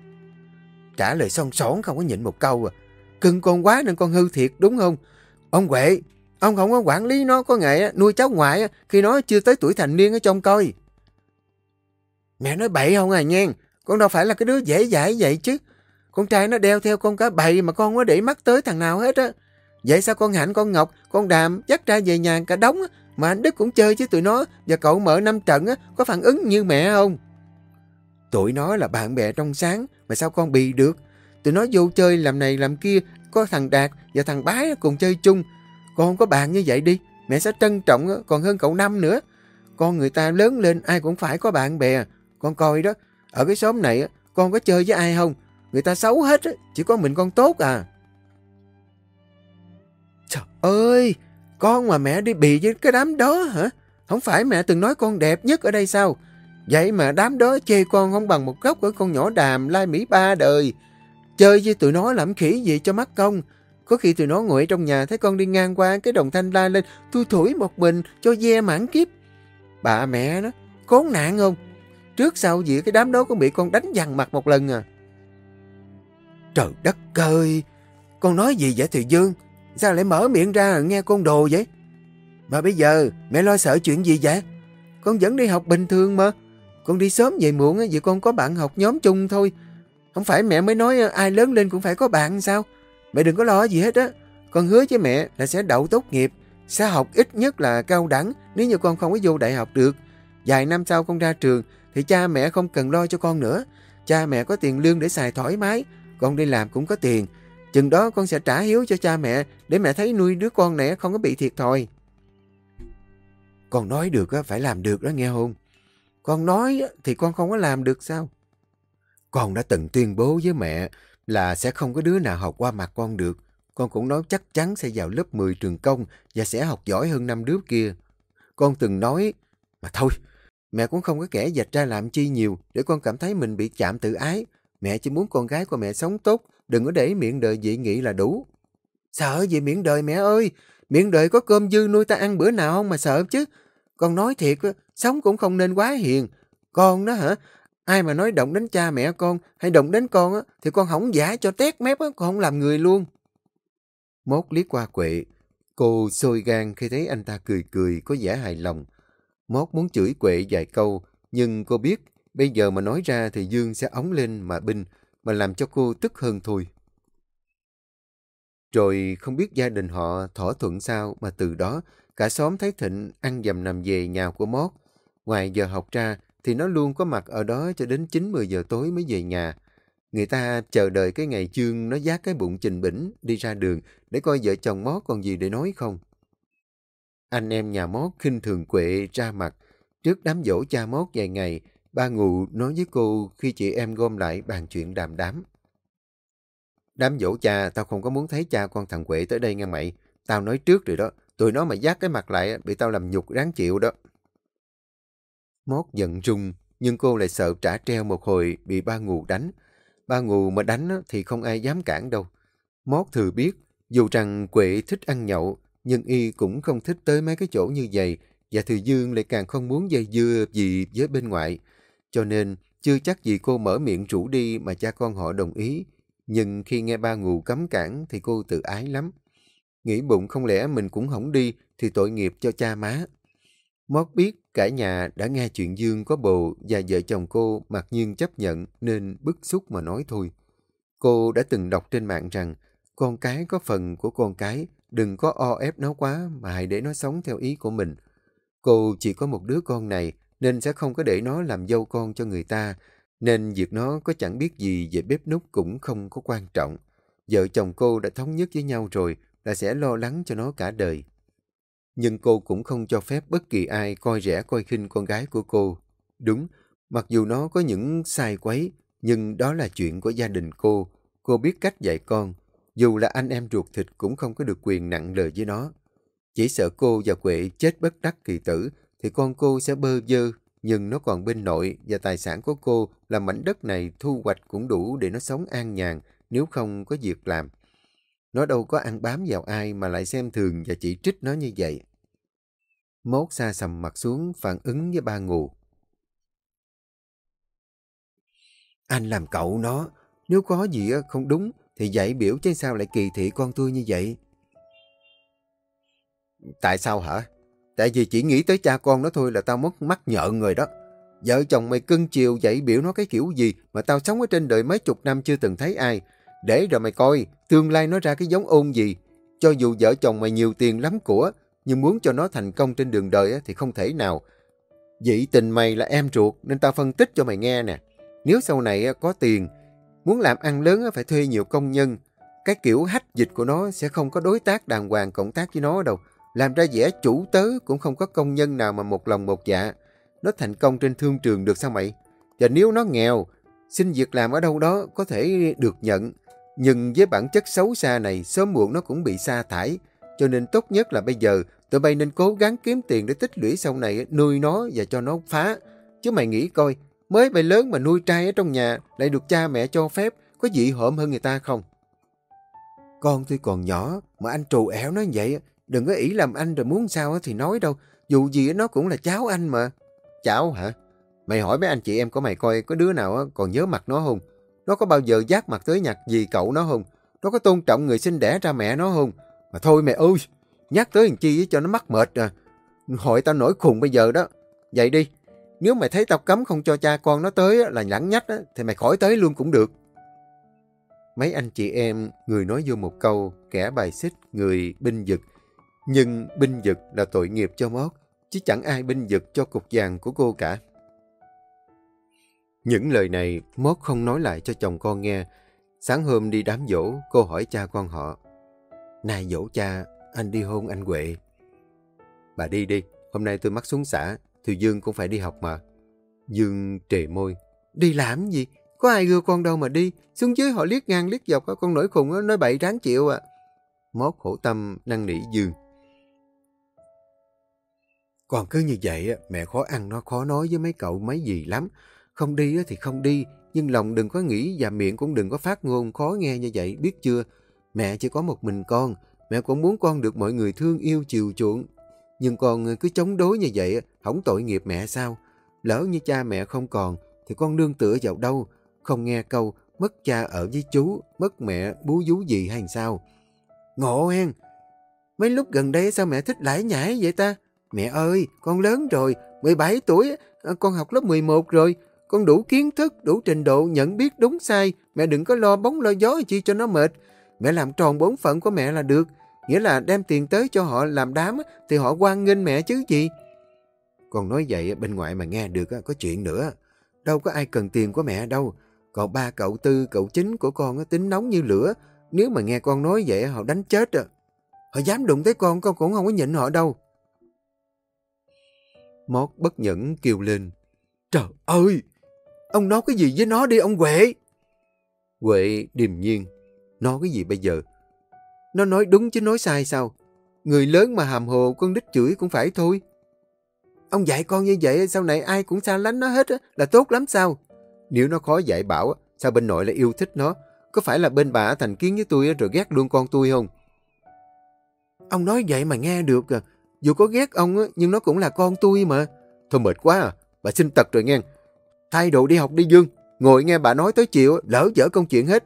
Trả lời son sỏn không có nhịn một câu à. Cưng con quá nên con hư thiệt đúng không? Ông Huệ, ông không có quản lý nó có nghệ nuôi cháu ngoại khi nó chưa tới tuổi thành niên ở trong coi. Mẹ nói bậy không à nhen con đâu phải là cái đứa dễ dãi vậy chứ. Con trai nó đeo theo con cá bậy mà con có để mắt tới thằng nào hết á. Vậy sao con Hạnh, con Ngọc, con Đàm dắt ra về nhà cả đống mà anh Đức cũng chơi với tụi nó và cậu mở năm trận á, có phản ứng như mẹ không? Tụi nó là bạn bè trong sáng mà sao con bị được? Tụi nó vô chơi làm này làm kia, có thằng Đạt và thằng Bái cùng chơi chung. Con có bạn như vậy đi, mẹ sẽ trân trọng còn hơn cậu Năm nữa. Con người ta lớn lên ai cũng phải có bạn bè. Con coi đó, ở cái xóm này con có chơi với ai không? Người ta xấu hết, chỉ có mình con tốt à. Trời ơi, con mà mẹ đi bị với cái đám đó hả? Không phải mẹ từng nói con đẹp nhất ở đây sao? Vậy mà đám đó chê con không bằng một góc của con nhỏ đàm lai Mỹ ba đời. Chơi với tụi nó làm khỉ gì cho mắt công. Có khi tụi nó ngồi trong nhà thấy con đi ngang qua cái đồng thanh la lên, tôi thổi một mình cho ve mãn kiếp. Bà mẹ nó, khốn nạn không? Trước sau gì cái đám đó cũng bị con đánh dằn mặt một lần à. Trời đất ơi! Con nói gì vậy Thùy Dương? Sao lại mở miệng ra nghe con đồ vậy? Mà bây giờ mẹ lo sợ chuyện gì vậy? Con vẫn đi học bình thường mà. Con đi sớm về muộn vì con có bạn học nhóm chung thôi. Không phải mẹ mới nói ai lớn lên cũng phải có bạn sao? Mẹ đừng có lo gì hết á. Con hứa với mẹ là sẽ đậu tốt nghiệp. Sẽ học ít nhất là cao đẳng, nếu như con không có vô đại học được. Vài năm sau con ra trường thì cha mẹ không cần lo cho con nữa. Cha mẹ có tiền lương để xài thoải mái. Con đi làm cũng có tiền. Chừng đó con sẽ trả hiếu cho cha mẹ để mẹ thấy nuôi đứa con này không có bị thiệt thòi. Con nói được phải làm được đó nghe không? Con nói thì con không có làm được sao? Con đã từng tuyên bố với mẹ là sẽ không có đứa nào học qua mặt con được. Con cũng nói chắc chắn sẽ vào lớp 10 trường công và sẽ học giỏi hơn năm đứa kia. Con từng nói, mà thôi, mẹ cũng không có kẻ dạch ra làm chi nhiều để con cảm thấy mình bị chạm tự ái. Mẹ chỉ muốn con gái của mẹ sống tốt, đừng có để miệng đời dị nghị là đủ. Sợ gì miệng đời mẹ ơi, miệng đời có cơm dư nuôi ta ăn bữa nào không mà sợ chứ. Con nói thiệt, sống cũng không nên quá hiền. Con đó hả, ai mà nói động đến cha mẹ con hay động đến con á, thì con hỏng giả cho tét mép á, con không làm người luôn. Mốt liếc qua Quệ, cô sôi gan khi thấy anh ta cười cười có vẻ hài lòng. Mốt muốn chửi Quệ vài câu, nhưng cô biết bây giờ mà nói ra thì Dương sẽ ống lên mà binh, mà làm cho cô tức hơn thôi. Rồi không biết gia đình họ thỏa thuận sao mà từ đó cả xóm thấy Thịnh ăn dầm nằm về nhà của Mót. Ngoài giờ học ra thì nó luôn có mặt ở đó cho đến 9-10 giờ tối mới về nhà. Người ta chờ đợi cái ngày chương nó giác cái bụng trình bỉnh đi ra đường để coi vợ chồng Mót còn gì để nói không. Anh em nhà Mót khinh thường Quệ ra mặt. Trước đám dỗ cha Mót vài ngày, ba ngụ nói với cô khi chị em gom lại bàn chuyện đàm đám. Đám dỗ cha, tao không có muốn thấy cha con thằng Quệ tới đây nghe mày. Tao nói trước rồi đó, tụi nó mà giác cái mặt lại bị tao làm nhục ráng chịu đó. Mót giận rung, nhưng cô lại sợ trả treo một hồi bị ba Ngụ đánh. Ba Ngụ mà đánh thì không ai dám cản đâu. Mót thừa biết, dù rằng Quệ thích ăn nhậu, nhưng y cũng không thích tới mấy cái chỗ như vậy, và Thừa Dương lại càng không muốn dây dưa gì với bên ngoại. Cho nên, chưa chắc gì cô mở miệng rủ đi mà cha con họ đồng ý. Nhưng khi nghe ba ngụ cấm cản thì cô tự ái lắm. Nghĩ bụng không lẽ mình cũng không đi thì tội nghiệp cho cha má. Mót biết cả nhà đã nghe chuyện Dương có bồ và vợ chồng cô mặc nhiên chấp nhận nên bức xúc mà nói thôi. Cô đã từng đọc trên mạng rằng con cái có phần của con cái, đừng có o ép nó quá mà hãy để nó sống theo ý của mình. Cô chỉ có một đứa con này nên sẽ không có để nó làm dâu con cho người ta, nên việc nó có chẳng biết gì về bếp nút cũng không có quan trọng. Vợ chồng cô đã thống nhất với nhau rồi là sẽ lo lắng cho nó cả đời. Nhưng cô cũng không cho phép bất kỳ ai coi rẻ coi khinh con gái của cô. Đúng, mặc dù nó có những sai quấy, nhưng đó là chuyện của gia đình cô. Cô biết cách dạy con. Dù là anh em ruột thịt cũng không có được quyền nặng lời với nó. Chỉ sợ cô và Quệ chết bất đắc kỳ tử, thì con cô sẽ bơ vơ, nhưng nó còn bên nội và tài sản của cô là mảnh đất này thu hoạch cũng đủ để nó sống an nhàn nếu không có việc làm. Nó đâu có ăn bám vào ai mà lại xem thường và chỉ trích nó như vậy. Mốt xa sầm mặt xuống phản ứng với ba ngù. Anh làm cậu nó, nếu có gì không đúng thì dạy biểu chứ sao lại kỳ thị con tôi như vậy. Tại sao hả? Tại vì chỉ nghĩ tới cha con nó thôi là tao mất mắt nhợn người đó. Vợ chồng mày cưng chiều dạy biểu nó cái kiểu gì mà tao sống ở trên đời mấy chục năm chưa từng thấy ai. Để rồi mày coi, tương lai nó ra cái giống ôn gì. Cho dù vợ chồng mày nhiều tiền lắm của, nhưng muốn cho nó thành công trên đường đời thì không thể nào. Dị tình mày là em ruột nên tao phân tích cho mày nghe nè. Nếu sau này có tiền, muốn làm ăn lớn phải thuê nhiều công nhân. Cái kiểu hách dịch của nó sẽ không có đối tác đàng hoàng cộng tác với nó đâu. Làm ra vẻ chủ tớ cũng không có công nhân nào mà một lòng một dạ. Nó thành công trên thương trường được sao mày? Và nếu nó nghèo, xin việc làm ở đâu đó có thể được nhận. Nhưng với bản chất xấu xa này, sớm muộn nó cũng bị sa thải. Cho nên tốt nhất là bây giờ tụi bay nên cố gắng kiếm tiền để tích lũy sau này nuôi nó và cho nó phá. Chứ mày nghĩ coi, mới bay lớn mà nuôi trai ở trong nhà lại được cha mẹ cho phép, có dị hợm hơn người ta không? Con tôi còn nhỏ, mà anh trù ẻo nó vậy, đừng có ý làm anh rồi muốn sao thì nói đâu, dù gì nó cũng là cháu anh mà. Cháu hả? Mày hỏi mấy anh chị em của mày coi có đứa nào còn nhớ mặt nó không? Nó có bao giờ giác mặt tới nhặt gì cậu nó không? Nó có tôn trọng người sinh đẻ ra mẹ nó không? Mà thôi mẹ ơi, nhắc tới làm chi cho nó mắc mệt à. Hội tao nổi khùng bây giờ đó. Vậy đi, nếu mày thấy tao cấm không cho cha con nó tới là nhẵn nhách thì mày khỏi tới luôn cũng được. Mấy anh chị em, người nói vô một câu, kẻ bài xích, người binh dực. Nhưng binh dực là tội nghiệp cho mót, chứ chẳng ai binh dực cho cục vàng của cô cả. Những lời này mót không nói lại cho chồng con nghe. Sáng hôm đi đám dỗ, cô hỏi cha con họ. Này dỗ cha, anh đi hôn anh Huệ. Bà đi đi, hôm nay tôi mắc xuống xã, thì Dương cũng phải đi học mà. Dương trề môi. Đi làm gì? Có ai gưa con đâu mà đi. Xuống dưới họ liếc ngang liếc dọc, con nổi khùng nói bậy ráng chịu à. Mót khổ tâm năn nỉ Dương. Còn cứ như vậy, mẹ khó ăn nó khó nói với mấy cậu mấy gì lắm. Không đi thì không đi, nhưng lòng đừng có nghĩ và miệng cũng đừng có phát ngôn khó nghe như vậy, biết chưa? Mẹ chỉ có một mình con, mẹ cũng muốn con được mọi người thương yêu chiều chuộng. Nhưng con ờ, cứ chống đối như vậy, không tội nghiệp mẹ sao? Lỡ như cha mẹ không còn, thì con nương tựa vào đâu? Không nghe câu, mất cha ở với chú, mất mẹ bú vú gì hay sao? Ngộ hen! Mấy lúc gần đây sao mẹ thích lải nhải vậy ta? Mẹ ơi, con lớn rồi, 17 tuổi, à, con học lớp 11 rồi, con đủ kiến thức, đủ trình độ nhận biết đúng sai, mẹ đừng có lo bóng lo gió chi cho nó mệt. Mẹ làm tròn bổn phận của mẹ là được, nghĩa là đem tiền tới cho họ làm đám thì họ quan nghênh mẹ chứ gì. Con nói vậy bên ngoài mà nghe được à, có chuyện nữa. Đâu có ai cần tiền của mẹ đâu. Còn ba cậu tư, cậu chính của con à, tính nóng như lửa. Nếu mà nghe con nói vậy họ đánh chết. Họ dám đụng tới con, con cũng không có nhịn họ đâu. Mót bất nhẫn kêu lên. Trời ơi! Ông nói cái gì với nó đi ông Huệ? Huệ điềm nhiên. Nói cái gì bây giờ? Nó nói đúng chứ nói sai sao? Người lớn mà hàm hồ con đích chửi cũng phải thôi. Ông dạy con như vậy sau này ai cũng xa lánh nó hết là tốt lắm sao? Nếu nó khó dạy bảo, sao bên nội lại yêu thích nó? Có phải là bên bà thành kiến với tôi rồi ghét luôn con tôi không? Ông nói vậy mà nghe được à. Dù có ghét ông nhưng nó cũng là con tôi mà. Thôi mệt quá à. Bà xin tật rồi nghe. Thay đồ đi học đi Dương. Ngồi nghe bà nói tới chiều, lỡ dở công chuyện hết.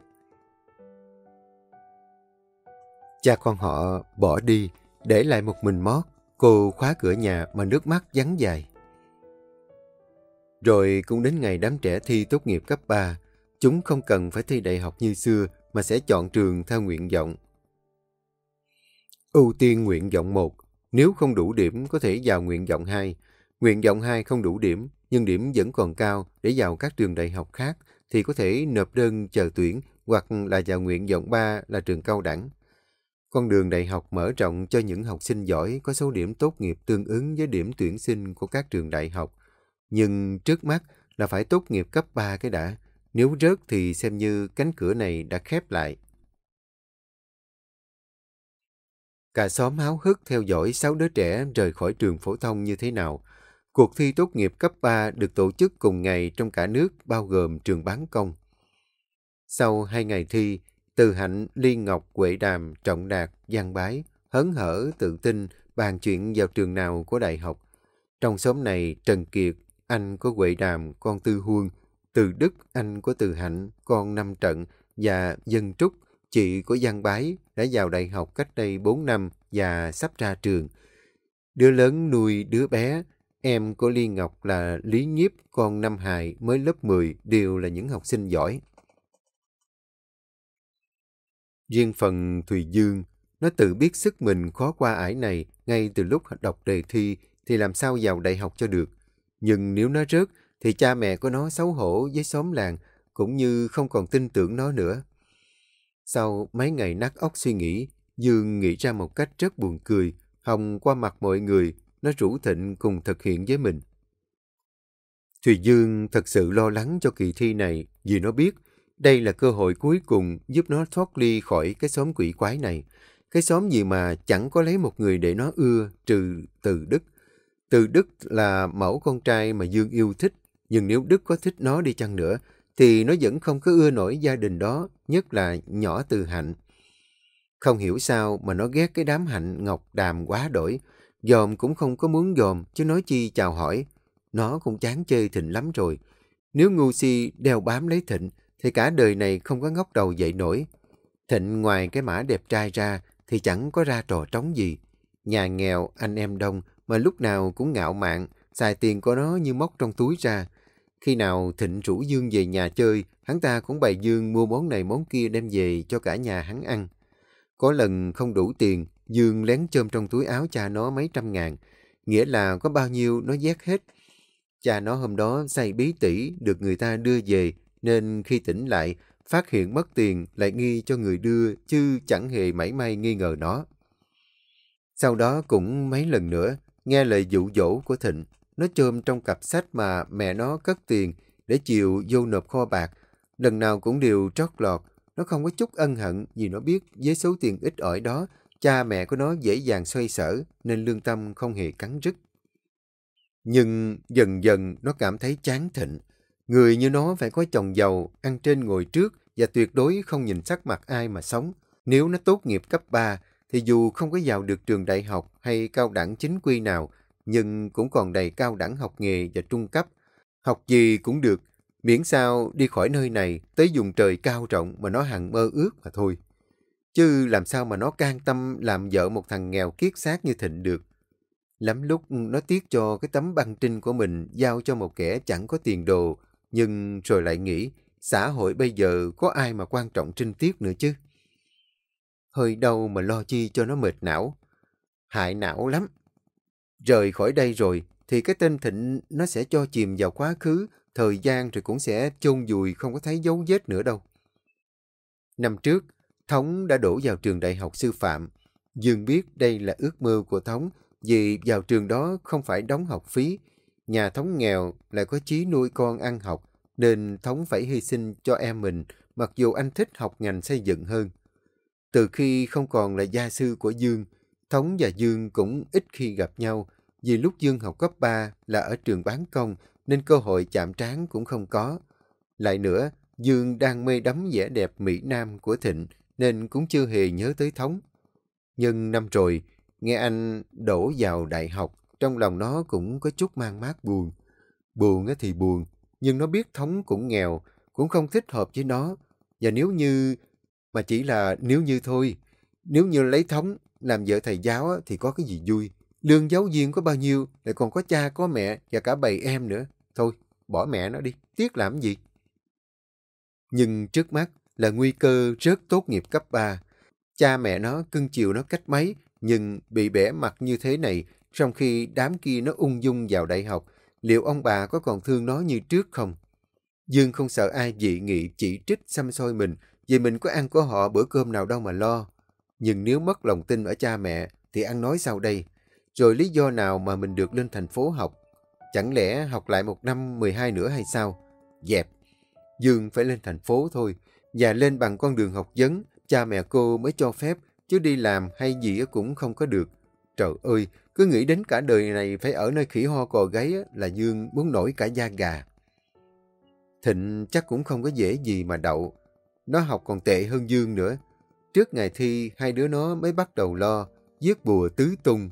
Cha con họ bỏ đi, để lại một mình mót. Cô khóa cửa nhà mà nước mắt vắng dài. Rồi cũng đến ngày đám trẻ thi tốt nghiệp cấp 3, chúng không cần phải thi đại học như xưa mà sẽ chọn trường theo nguyện vọng. Ưu tiên nguyện vọng 1, nếu không đủ điểm có thể vào nguyện vọng 2. Nguyện vọng 2 không đủ điểm, nhưng điểm vẫn còn cao để vào các trường đại học khác thì có thể nộp đơn chờ tuyển hoặc là vào nguyện vọng 3 là trường cao đẳng. Con đường đại học mở rộng cho những học sinh giỏi có số điểm tốt nghiệp tương ứng với điểm tuyển sinh của các trường đại học. Nhưng trước mắt là phải tốt nghiệp cấp 3 cái đã. Nếu rớt thì xem như cánh cửa này đã khép lại. Cả xóm háo hức theo dõi sáu đứa trẻ rời khỏi trường phổ thông như thế nào. Cuộc thi tốt nghiệp cấp 3 được tổ chức cùng ngày trong cả nước bao gồm trường bán công. Sau hai ngày thi, từ Hạnh, Liên Ngọc, Quệ Đàm, Trọng Đạt, Giang Bái, hấn hở, tự tin, bàn chuyện vào trường nào của đại học. Trong xóm này, Trần Kiệt, anh có Quệ Đàm, con Tư Huân, Từ Đức, anh có Từ Hạnh, con Năm Trận, và Dân Trúc, chị của Giang Bái, đã vào đại học cách đây 4 năm và sắp ra trường. Đứa lớn nuôi đứa bé, em của Liên Ngọc là Lý Nhiếp, con Năm Hài mới lớp 10, đều là những học sinh giỏi. Riêng phần Thùy Dương, nó tự biết sức mình khó qua ải này ngay từ lúc đọc đề thi thì làm sao vào đại học cho được. Nhưng nếu nó rớt thì cha mẹ của nó xấu hổ với xóm làng cũng như không còn tin tưởng nó nữa. Sau mấy ngày nát óc suy nghĩ, Dương nghĩ ra một cách rất buồn cười, hồng qua mặt mọi người, nó rủ Thịnh cùng thực hiện với mình. Thùy Dương thật sự lo lắng cho kỳ thi này vì nó biết đây là cơ hội cuối cùng giúp nó thoát ly khỏi cái xóm quỷ quái này. Cái xóm gì mà chẳng có lấy một người để nó ưa trừ Từ Đức. Từ Đức là mẫu con trai mà Dương yêu thích, nhưng nếu Đức có thích nó đi chăng nữa, thì nó vẫn không có ưa nổi gia đình đó, nhất là nhỏ Từ Hạnh. Không hiểu sao mà nó ghét cái đám Hạnh Ngọc Đàm quá đổi. Dòm cũng không có muốn dòm, chứ nói chi chào hỏi. Nó cũng chán chơi Thịnh lắm rồi. Nếu ngu si đeo bám lấy Thịnh, thì cả đời này không có ngóc đầu dậy nổi. Thịnh ngoài cái mã đẹp trai ra thì chẳng có ra trò trống gì. Nhà nghèo, anh em đông mà lúc nào cũng ngạo mạn, xài tiền của nó như móc trong túi ra. Khi nào Thịnh rủ Dương về nhà chơi, hắn ta cũng bày Dương mua món này món kia đem về cho cả nhà hắn ăn. Có lần không đủ tiền, Dương lén chôm trong túi áo cha nó mấy trăm ngàn, nghĩa là có bao nhiêu nó vét hết. Cha nó hôm đó say bí tỉ được người ta đưa về nên khi tỉnh lại, phát hiện mất tiền lại nghi cho người đưa chứ chẳng hề mảy may nghi ngờ nó. Sau đó cũng mấy lần nữa, nghe lời dụ dỗ của Thịnh, nó chôm trong cặp sách mà mẹ nó cất tiền để chịu vô nộp kho bạc. Lần nào cũng đều trót lọt, nó không có chút ân hận vì nó biết với số tiền ít ỏi đó, cha mẹ của nó dễ dàng xoay sở nên lương tâm không hề cắn rứt. Nhưng dần dần nó cảm thấy chán Thịnh. Người như nó phải có chồng giàu, ăn trên ngồi trước và tuyệt đối không nhìn sắc mặt ai mà sống. Nếu nó tốt nghiệp cấp 3, thì dù không có vào được trường đại học hay cao đẳng chính quy nào, nhưng cũng còn đầy cao đẳng học nghề và trung cấp. Học gì cũng được, miễn sao đi khỏi nơi này tới vùng trời cao rộng mà nó hằng mơ ước mà thôi. Chứ làm sao mà nó can tâm làm vợ một thằng nghèo kiết xác như Thịnh được. Lắm lúc nó tiếc cho cái tấm băng trinh của mình giao cho một kẻ chẳng có tiền đồ, nhưng rồi lại nghĩ, xã hội bây giờ có ai mà quan trọng trinh tiết nữa chứ? Hơi đâu mà lo chi cho nó mệt não. Hại não lắm. Rời khỏi đây rồi, thì cái tên Thịnh nó sẽ cho chìm vào quá khứ, thời gian rồi cũng sẽ chôn vùi không có thấy dấu vết nữa đâu. Năm trước, Thống đã đổ vào trường đại học sư phạm. Dương biết đây là ước mơ của Thống vì vào trường đó không phải đóng học phí. Nhà Thống nghèo lại có chí nuôi con ăn học nên Thống phải hy sinh cho em mình mặc dù anh thích học ngành xây dựng hơn. Từ khi không còn là gia sư của Dương, Thống và Dương cũng ít khi gặp nhau vì lúc Dương học cấp 3 là ở trường bán công nên cơ hội chạm trán cũng không có. Lại nữa, Dương đang mê đắm vẻ đẹp Mỹ Nam của Thịnh nên cũng chưa hề nhớ tới Thống. Nhưng năm rồi, nghe anh đổ vào đại học, trong lòng nó cũng có chút mang mát buồn. Buồn thì buồn, nhưng nó biết Thống cũng nghèo, cũng không thích hợp với nó. Và nếu như, mà chỉ là nếu như thôi, nếu như lấy Thống làm vợ thầy giáo thì có cái gì vui. Lương giáo viên có bao nhiêu, lại còn có cha, có mẹ và cả bầy em nữa. Thôi, bỏ mẹ nó đi, tiếc làm gì. Nhưng trước mắt là nguy cơ rớt tốt nghiệp cấp 3. Cha mẹ nó cưng chiều nó cách mấy, nhưng bị bẻ mặt như thế này, trong khi đám kia nó ung dung vào đại học, liệu ông bà có còn thương nó như trước không? Dương không sợ ai dị nghị chỉ trích xăm soi mình, vì mình có ăn của họ bữa cơm nào đâu mà lo. Nhưng nếu mất lòng tin ở cha mẹ, thì ăn nói sao đây? Rồi lý do nào mà mình được lên thành phố học? Chẳng lẽ học lại một năm 12 nữa hay sao? Dẹp. Dương phải lên thành phố thôi. Và lên bằng con đường học vấn, cha mẹ cô mới cho phép, chứ đi làm hay gì cũng không có được. Trời ơi, cứ nghĩ đến cả đời này phải ở nơi khỉ ho cò gáy là Dương muốn nổi cả da gà. Thịnh chắc cũng không có dễ gì mà đậu. Nó học còn tệ hơn Dương nữa. Trước ngày thi, hai đứa nó mới bắt đầu lo, viết bùa tứ tung.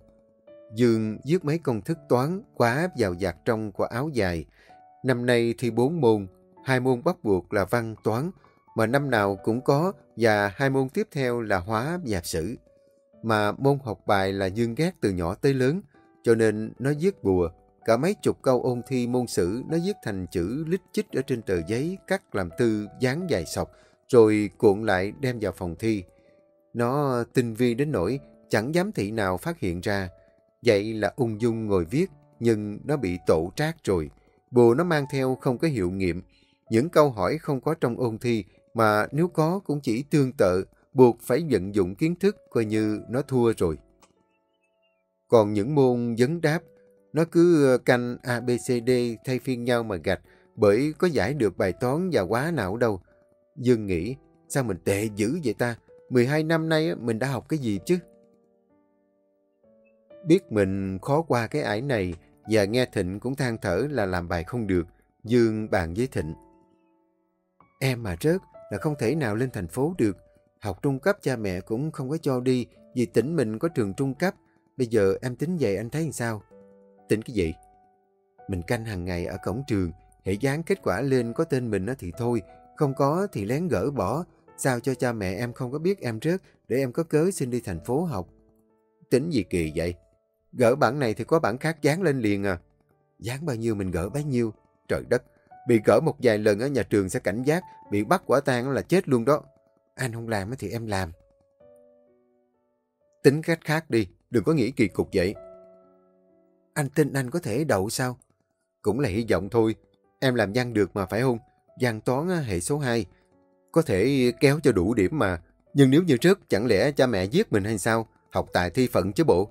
Dương viết mấy công thức toán quá vào giặt trong của áo dài. Năm nay thi bốn môn, hai môn bắt buộc là văn toán, mà năm nào cũng có và hai môn tiếp theo là hóa và sử. Mà môn học bài là Dương ghét từ nhỏ tới lớn, cho nên nó viết bùa. Cả mấy chục câu ôn thi môn sử nó viết thành chữ lít chích ở trên tờ giấy, cắt làm tư, dán dài sọc, rồi cuộn lại đem vào phòng thi. Nó tinh vi đến nỗi chẳng dám thị nào phát hiện ra. Vậy là ung dung ngồi viết, nhưng nó bị tổ trác rồi. Bùa nó mang theo không có hiệu nghiệm. Những câu hỏi không có trong ôn thi, mà nếu có cũng chỉ tương tự, buộc phải vận dụng kiến thức coi như nó thua rồi. Còn những môn vấn đáp, nó cứ ờ, canh ABCD thay phiên nhau mà gạch, bởi có giải được bài toán và quá não đâu. Dương nghĩ, sao mình tệ dữ vậy ta? 12 năm nay mình đã học cái gì chứ? Biết mình khó qua cái ải này và nghe Thịnh cũng than thở là làm bài không được, Dương bàn với Thịnh. Em mà rớt là không thể nào lên thành phố được. Học trung cấp cha mẹ cũng không có cho đi vì tỉnh mình có trường trung cấp. Bây giờ em tính vậy anh thấy làm sao? Tính cái gì? Mình canh hàng ngày ở cổng trường. Hệ dán kết quả lên có tên mình thì thôi. Không có thì lén gỡ bỏ. Sao cho cha mẹ em không có biết em trước để em có cớ xin đi thành phố học. Tính gì kỳ vậy? Gỡ bản này thì có bản khác dán lên liền à. Dán bao nhiêu mình gỡ bấy nhiêu. Trời đất, bị gỡ một vài lần ở nhà trường sẽ cảnh giác, bị bắt quả tang là chết luôn đó. Anh không làm thì em làm. Tính cách khác đi, đừng có nghĩ kỳ cục vậy. Anh tin anh có thể đậu sao? Cũng là hy vọng thôi. Em làm văn được mà phải không? Văn toán hệ số 2. Có thể kéo cho đủ điểm mà. Nhưng nếu như trước, chẳng lẽ cha mẹ giết mình hay sao? Học tài thi phận chứ bộ.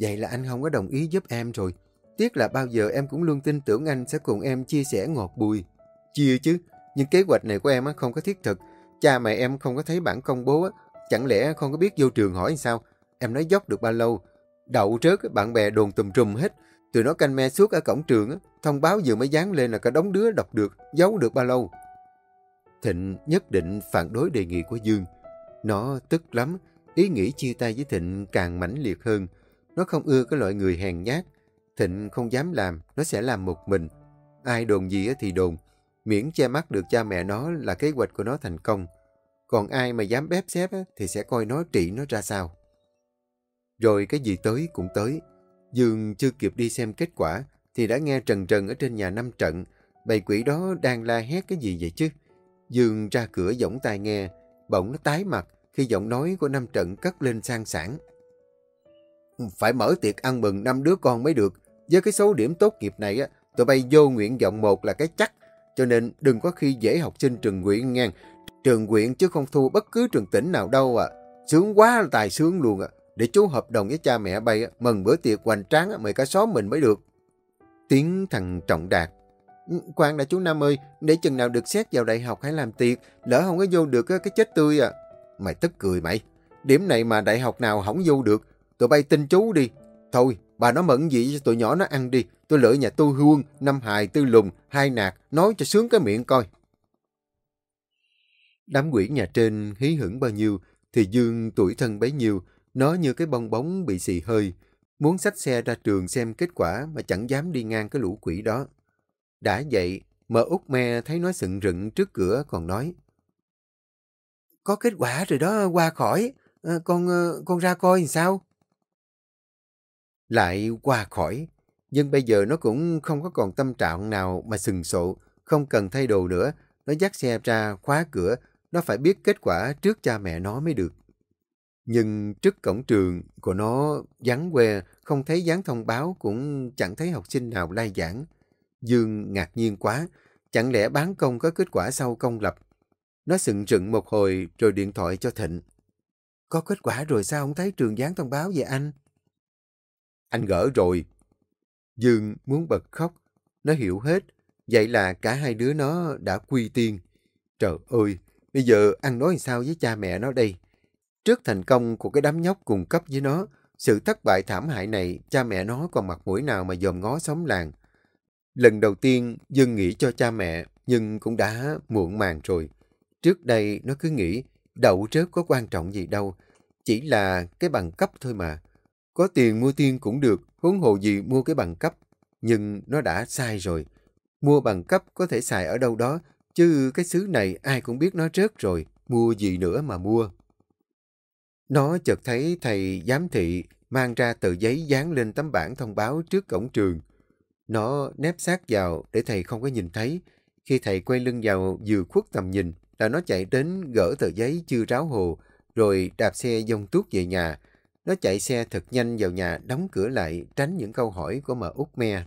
Vậy là anh không có đồng ý giúp em rồi. Tiếc là bao giờ em cũng luôn tin tưởng anh sẽ cùng em chia sẻ ngọt bùi. Chia chứ, nhưng kế hoạch này của em không có thiết thực. Cha mẹ em không có thấy bản công bố, chẳng lẽ không có biết vô trường hỏi sao? Em nói dốc được bao lâu? Đậu trước, bạn bè đồn tùm trùm hết. Tụi nó canh me suốt ở cổng trường, thông báo vừa mới dán lên là cả đống đứa đọc được, giấu được bao lâu. Thịnh nhất định phản đối đề nghị của Dương. Nó tức lắm, ý nghĩ chia tay với Thịnh càng mãnh liệt hơn. Nó không ưa cái loại người hèn nhát, Thịnh không dám làm, nó sẽ làm một mình. Ai đồn gì thì đồn, miễn che mắt được cha mẹ nó là kế hoạch của nó thành công. Còn ai mà dám bếp xếp thì sẽ coi nó trị nó ra sao. Rồi cái gì tới cũng tới. Dương chưa kịp đi xem kết quả thì đã nghe trần trần ở trên nhà năm trận. Bầy quỷ đó đang la hét cái gì vậy chứ? Dương ra cửa giọng tai nghe, bỗng nó tái mặt khi giọng nói của Nam trận cất lên sang sảng. Phải mở tiệc ăn mừng năm đứa con mới được. Với cái số điểm tốt nghiệp này, á, tụi bay vô nguyện vọng một là cái chắc. Cho nên đừng có khi dễ học sinh trường quyện ngang. Trường quyện chứ không thu bất cứ trường tỉnh nào đâu à. Sướng quá là tài sướng luôn à. Để chú hợp đồng với cha mẹ bay, mừng bữa tiệc hoành tráng mời cả xóm mình mới được. Tiếng thằng Trọng Đạt. Ừ, khoan đã chú Nam ơi, để chừng nào được xét vào đại học hay làm tiệc, lỡ không có vô được cái chết tươi à. Mày tức cười mày. Điểm này mà đại học nào không vô được. Tụi bay tin chú đi. Thôi, bà nó mẫn gì cho tụi nhỏ nó ăn đi. Tôi lỡ nhà tu hương, năm hài, tư lùng, hai nạt, nói cho sướng cái miệng coi. Đám quỷ nhà trên hí hửng bao nhiêu, thì Dương tuổi thân bấy nhiêu, nó như cái bong bóng bị xì hơi, muốn xách xe ra trường xem kết quả mà chẳng dám đi ngang cái lũ quỷ đó. Đã vậy, mợ út me thấy nó sừng rựng trước cửa còn nói. Có kết quả rồi đó, qua khỏi. À, con ờ, con ra coi làm sao? Lại qua khỏi. Nhưng bây giờ nó cũng không có còn tâm trạng nào mà sừng sộ, không cần thay đồ nữa. Nó dắt xe ra, khóa cửa, nó phải biết kết quả trước cha mẹ nó mới được. Nhưng trước cổng trường của nó vắng que, không thấy dán thông báo cũng chẳng thấy học sinh nào lai giảng. Dương ngạc nhiên quá, chẳng lẽ bán công có kết quả sau công lập. Nó sừng rựng một hồi rồi điện thoại cho Thịnh. Có kết quả rồi sao không thấy trường gián thông báo về anh? Anh gỡ rồi. Dương muốn bật khóc. Nó hiểu hết. Vậy là cả hai đứa nó đã quy tiên. Trời ơi, bây giờ ăn nói sao với cha mẹ nó đây? Trước thành công của cái đám nhóc cùng cấp với nó, sự thất bại thảm hại này, cha mẹ nó còn mặt mũi nào mà dòm ngó xóm làng. Lần đầu tiên, Dương nghĩ cho cha mẹ, nhưng cũng đã muộn màng rồi. Trước đây, nó cứ nghĩ, đậu rớt có quan trọng gì đâu, chỉ là cái bằng cấp thôi mà. Có tiền mua tiên cũng được, huống hồ gì mua cái bằng cấp. Nhưng nó đã sai rồi. Mua bằng cấp có thể xài ở đâu đó, chứ cái xứ này ai cũng biết nó rớt rồi, mua gì nữa mà mua. Nó chợt thấy thầy giám thị mang ra tờ giấy dán lên tấm bảng thông báo trước cổng trường. Nó nép sát vào để thầy không có nhìn thấy. Khi thầy quay lưng vào vừa khuất tầm nhìn là nó chạy đến gỡ tờ giấy chưa ráo hồ rồi đạp xe dông tuốt về nhà. Nó chạy xe thật nhanh vào nhà đóng cửa lại tránh những câu hỏi của mợ út me.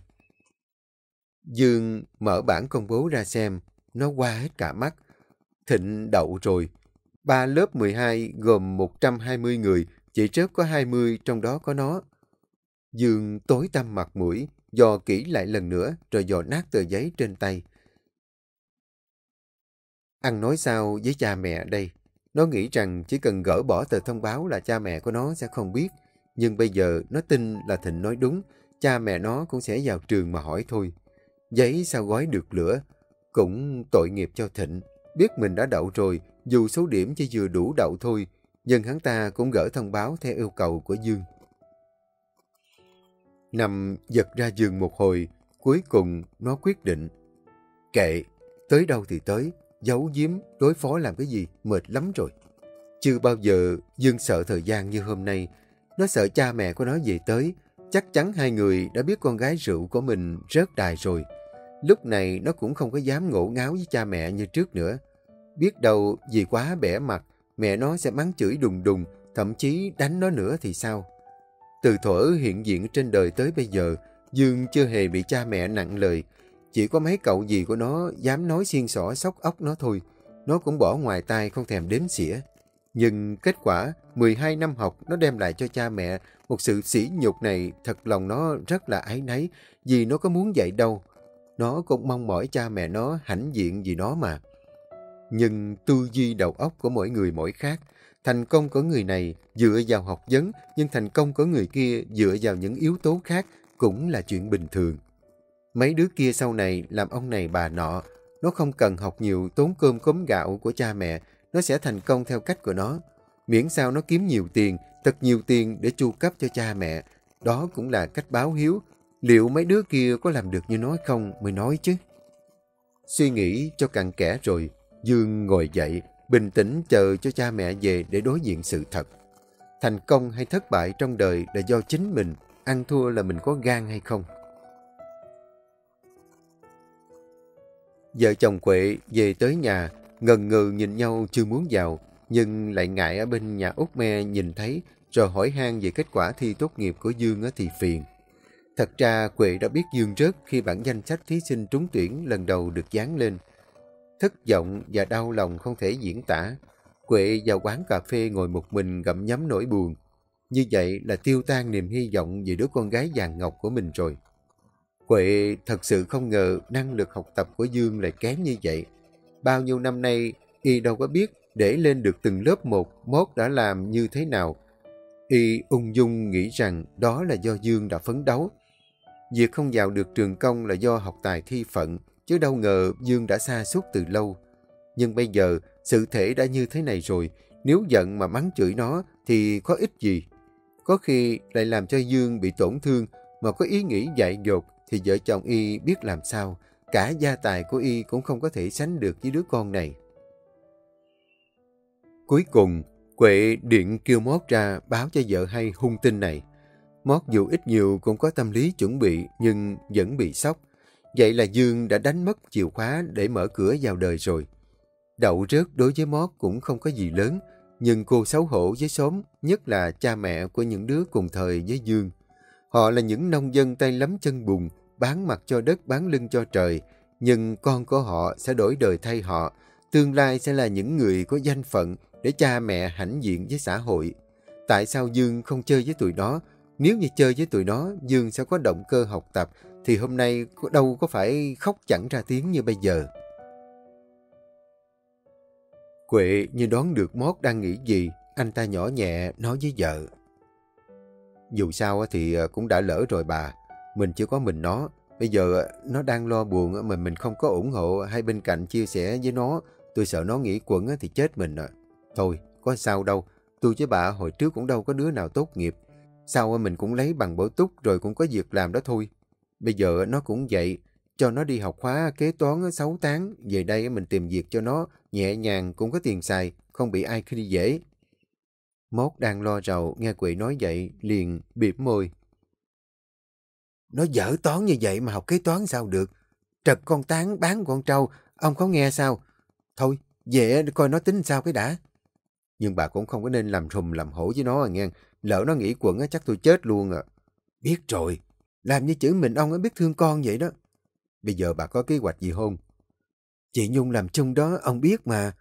Dương mở bản công bố ra xem. Nó qua hết cả mắt. Thịnh đậu rồi. Ba lớp 12 gồm 120 người, chỉ rớt có 20, trong đó có nó. Dương tối tăm mặt mũi, dò kỹ lại lần nữa, rồi dò nát tờ giấy trên tay. Ăn nói sao với cha mẹ đây? Nó nghĩ rằng chỉ cần gỡ bỏ tờ thông báo là cha mẹ của nó sẽ không biết. Nhưng bây giờ nó tin là Thịnh nói đúng, cha mẹ nó cũng sẽ vào trường mà hỏi thôi. Giấy sao gói được lửa? Cũng tội nghiệp cho Thịnh. Biết mình đã đậu rồi, dù số điểm chỉ vừa đủ đậu thôi, nhưng hắn ta cũng gỡ thông báo theo yêu cầu của Dương. Nằm giật ra giường một hồi, cuối cùng nó quyết định. Kệ, tới đâu thì tới, giấu giếm, đối phó làm cái gì, mệt lắm rồi. Chưa bao giờ Dương sợ thời gian như hôm nay. Nó sợ cha mẹ của nó về tới. Chắc chắn hai người đã biết con gái rượu của mình rớt đài rồi. Lúc này nó cũng không có dám ngổ ngáo với cha mẹ như trước nữa. Biết đâu vì quá bẻ mặt, mẹ nó sẽ mắng chửi đùng đùng, thậm chí đánh nó nữa thì sao? Từ thuở hiện diện trên đời tới bây giờ, Dương chưa hề bị cha mẹ nặng lời. Chỉ có mấy cậu gì của nó dám nói xiên xỏ sóc ốc nó thôi. Nó cũng bỏ ngoài tai không thèm đếm xỉa. Nhưng kết quả, 12 năm học nó đem lại cho cha mẹ một sự sỉ nhục này thật lòng nó rất là ái náy vì nó có muốn vậy đâu. Nó cũng mong mỏi cha mẹ nó hãnh diện vì nó mà. Nhưng tư duy đầu óc của mỗi người mỗi khác. Thành công của người này dựa vào học vấn, nhưng thành công của người kia dựa vào những yếu tố khác cũng là chuyện bình thường. Mấy đứa kia sau này làm ông này bà nọ, nó không cần học nhiều tốn cơm cốm gạo của cha mẹ, nó sẽ thành công theo cách của nó. Miễn sao nó kiếm nhiều tiền, thật nhiều tiền để chu cấp cho cha mẹ. Đó cũng là cách báo hiếu. Liệu mấy đứa kia có làm được như nói không mới nói chứ? Suy nghĩ cho cặn kẽ rồi, Dương ngồi dậy, bình tĩnh chờ cho cha mẹ về để đối diện sự thật. Thành công hay thất bại trong đời là do chính mình, ăn thua là mình có gan hay không. Vợ chồng Quệ về tới nhà, ngần ngừ nhìn nhau chưa muốn vào, nhưng lại ngại ở bên nhà út me nhìn thấy rồi hỏi han về kết quả thi tốt nghiệp của Dương thì phiền. Thật ra Quệ đã biết Dương rớt khi bản danh sách thí sinh trúng tuyển lần đầu được dán lên. Thất vọng và đau lòng không thể diễn tả. Quệ vào quán cà phê ngồi một mình gặm nhấm nỗi buồn. Như vậy là tiêu tan niềm hy vọng về đứa con gái vàng ngọc của mình rồi. Quệ thật sự không ngờ năng lực học tập của Dương lại kém như vậy. Bao nhiêu năm nay, y đâu có biết để lên được từng lớp một, Mốt đã làm như thế nào. Y ung dung nghĩ rằng đó là do Dương đã phấn đấu. Việc không vào được trường công là do học tài thi phận, chứ đâu ngờ Dương đã xa suốt từ lâu. Nhưng bây giờ, sự thể đã như thế này rồi, nếu giận mà mắng chửi nó thì có ích gì. Có khi lại làm cho Dương bị tổn thương, mà có ý nghĩ dại dột thì vợ chồng y biết làm sao. Cả gia tài của y cũng không có thể sánh được với đứa con này. Cuối cùng, Quệ điện kêu Mót ra báo cho vợ hay hung tin này. Mót dù ít nhiều cũng có tâm lý chuẩn bị nhưng vẫn bị sốc. Vậy là Dương đã đánh mất chìa khóa để mở cửa vào đời rồi. Đậu rớt đối với Mót cũng không có gì lớn, nhưng cô xấu hổ với xóm, nhất là cha mẹ của những đứa cùng thời với Dương. Họ là những nông dân tay lắm chân bùn, bán mặt cho đất bán lưng cho trời, nhưng con của họ sẽ đổi đời thay họ, tương lai sẽ là những người có danh phận để cha mẹ hãnh diện với xã hội. Tại sao Dương không chơi với tụi đó Nếu như chơi với tụi nó, Dương sẽ có động cơ học tập, thì hôm nay đâu có phải khóc chẳng ra tiếng như bây giờ. Quệ như đoán được Mót đang nghĩ gì, anh ta nhỏ nhẹ nói với vợ. Dù sao thì ờ, cũng đã lỡ rồi bà, mình chỉ có mình nó. Bây giờ ờ, nó đang lo buồn mà mình không có ủng hộ hay bên cạnh chia sẻ với nó. Tôi sợ nó nghĩ quẩn thì chết mình à. Thôi, có sao đâu. Tôi với bà hồi trước cũng đâu có đứa nào tốt nghiệp. Sau mình cũng lấy bằng bổ túc rồi cũng có việc làm đó thôi. Bây giờ nó cũng vậy. Cho nó đi học khóa kế toán 6 tháng. Về đây mình tìm việc cho nó. Nhẹ nhàng cũng có tiền xài. Không bị ai khi dễ. Mốt đang lo rầu nghe quỷ nói vậy liền bịp môi. Nó dở toán như vậy mà học kế toán sao được. Trật con tán bán con trâu, ông có nghe sao? Thôi, về coi nó tính sao cái đã. Nhưng bà cũng không có nên làm rùm làm hổ với nó à nghe. Lỡ nó nghĩ quẩn chắc tôi chết luôn à. Biết rồi, làm như chữ mình ông ấy biết thương con vậy đó. Bây giờ bà có kế hoạch gì không? Chị Nhung làm chung đó, ông biết mà.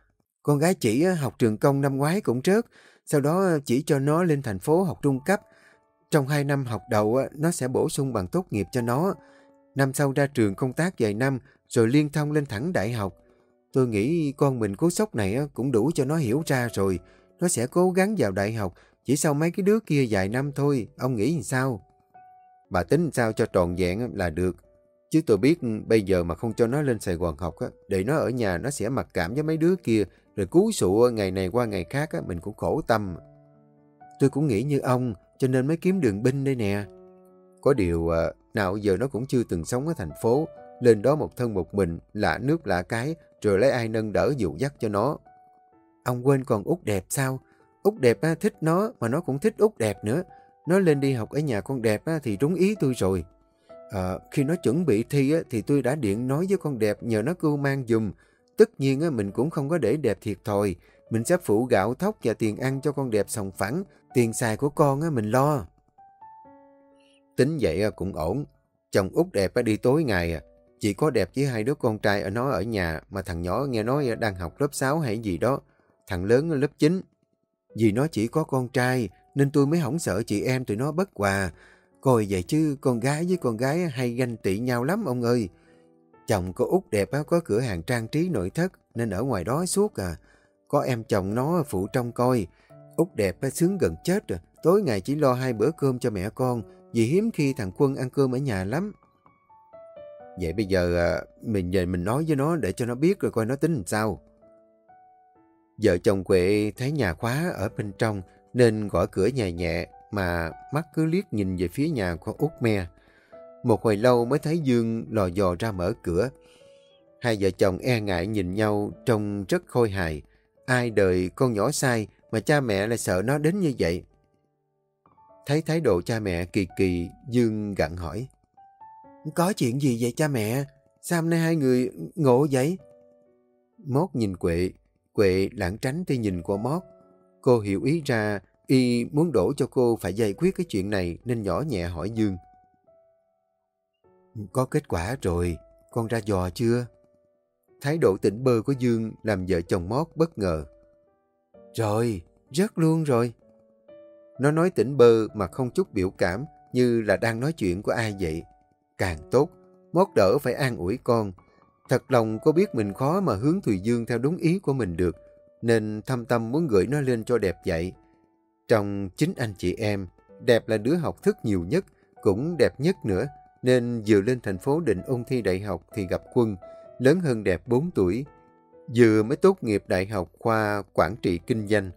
Con gái chị học trường công năm ngoái cũng rớt. Sau đó ờ, chỉ cho nó lên thành phố học trung cấp. Trong hai năm học đầu, nó sẽ bổ sung bằng tốt nghiệp cho nó. Năm sau ra trường công tác vài năm, rồi liên thông lên thẳng đại học. Tôi nghĩ con mình cú sốc này cũng đủ cho nó hiểu ra rồi. Nó sẽ cố gắng vào đại học, chỉ sau mấy cái đứa kia vài năm thôi. Ông nghĩ sao? Bà tính sao cho tròn vẹn là được. Chứ tôi biết bây giờ mà không cho nó lên Sài Gòn học, để nó ở nhà nó sẽ mặc cảm với mấy đứa kia, rồi cú sụ ngày này qua ngày khác mình cũng khổ tâm. Tôi cũng nghĩ như ông, cho nên mới kiếm đường binh đây nè. Có điều, à, nào giờ nó cũng chưa từng sống ở thành phố, lên đó một thân một mình, lạ nước lạ cái, rồi lấy ai nâng đỡ dụ dắt cho nó. Ông quên còn út đẹp sao? Út đẹp thích nó, mà nó cũng thích út đẹp nữa. Nó lên đi học ở nhà con đẹp á, thì trúng ý tôi rồi. À, khi nó chuẩn bị thi á, thì tôi đã điện nói với con đẹp nhờ nó cưu mang dùm. Tất nhiên á, mình cũng không có để đẹp thiệt thòi. Mình sẽ phụ gạo thóc và tiền ăn cho con đẹp sòng phẳng. Tiền xài của con á, mình lo. Tính vậy cũng ổn. Chồng út đẹp đi tối ngày à. Chỉ có đẹp với hai đứa con trai ở nó ở nhà mà thằng nhỏ nghe nói đang học lớp 6 hay gì đó. Thằng lớn lớp 9. Vì nó chỉ có con trai nên tôi mới hỏng sợ chị em tụi nó bất hòa. Coi vậy chứ, con gái với con gái hay ganh tị nhau lắm ông ơi. Chồng cô út đẹp có cửa hàng trang trí nội thất, nên ở ngoài đó suốt à. Có em chồng nó phụ trông coi. Út đẹp sướng gần chết rồi. Tối ngày chỉ lo hai bữa cơm cho mẹ con, vì hiếm khi thằng Quân ăn cơm ở nhà lắm. Vậy bây giờ à, mình về mình nói với nó để cho nó biết rồi coi nó tính làm sao. Vợ chồng Quệ thấy nhà khóa ở bên trong nên gõ cửa nhẹ nhẹ mà mắt cứ liếc nhìn về phía nhà của Út Me. Một hồi lâu mới thấy Dương lò dò ra mở cửa. Hai vợ chồng e ngại nhìn nhau trông rất khôi hài. Ai đời con nhỏ sai mà cha mẹ lại sợ nó đến như vậy. Thấy thái độ cha mẹ kỳ kỳ, Dương gặn hỏi. Có chuyện gì vậy cha mẹ? Sao hôm nay hai người ngộ vậy? Mót nhìn Quệ. Quệ lãng tránh tia nhìn của Mót. Cô hiểu ý ra y muốn đổ cho cô phải giải quyết cái chuyện này nên nhỏ nhẹ hỏi Dương. Ừ, có kết quả rồi, con ra dò chưa? Thái độ tỉnh bơ của Dương làm vợ chồng Mót bất ngờ. Rồi, rất luôn rồi. Nó nói tỉnh bơ mà không chút biểu cảm như là đang nói chuyện của ai vậy. Càng tốt, Mót đỡ phải an ủi con. Thật lòng có biết mình khó mà hướng Thùy Dương theo đúng ý của mình được, nên thâm tâm muốn gửi nó lên cho đẹp dạy. Trong chính anh chị em, đẹp là đứa học thức nhiều nhất, cũng đẹp nhất nữa, nên vừa lên thành phố định ôn thi đại học thì gặp Quân, lớn hơn đẹp 4 tuổi. Vừa mới tốt nghiệp đại học khoa quản trị kinh doanh,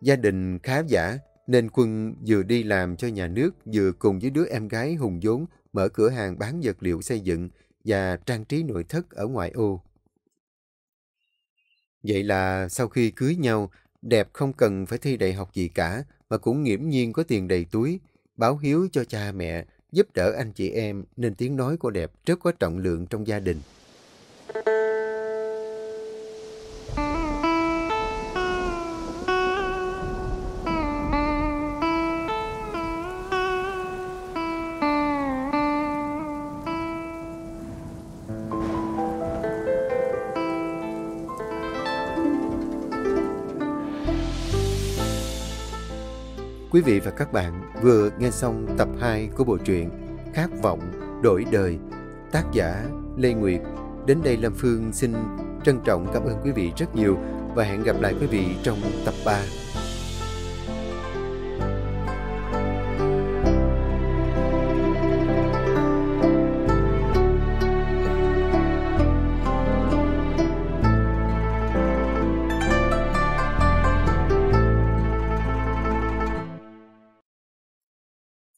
gia đình khá giả, nên Quân vừa đi làm cho nhà nước vừa cùng với đứa em gái hùng vốn mở cửa hàng bán vật liệu xây dựng và trang trí nội thất ở ngoại ô. Vậy là sau khi cưới nhau, Đẹp không cần phải thi đại học gì cả, mà cũng nghiễm nhiên có tiền đầy túi, báo hiếu cho cha mẹ, giúp đỡ anh chị em nên tiếng nói của Đẹp rất có trọng lượng trong gia đình. Quý vị và các bạn vừa nghe xong tập 2 của bộ truyện Khát vọng đổi đời, tác giả Lê Nguyệt. Đến đây Lâm Phương xin trân trọng cảm ơn quý vị rất nhiều và hẹn gặp lại quý vị trong tập 3.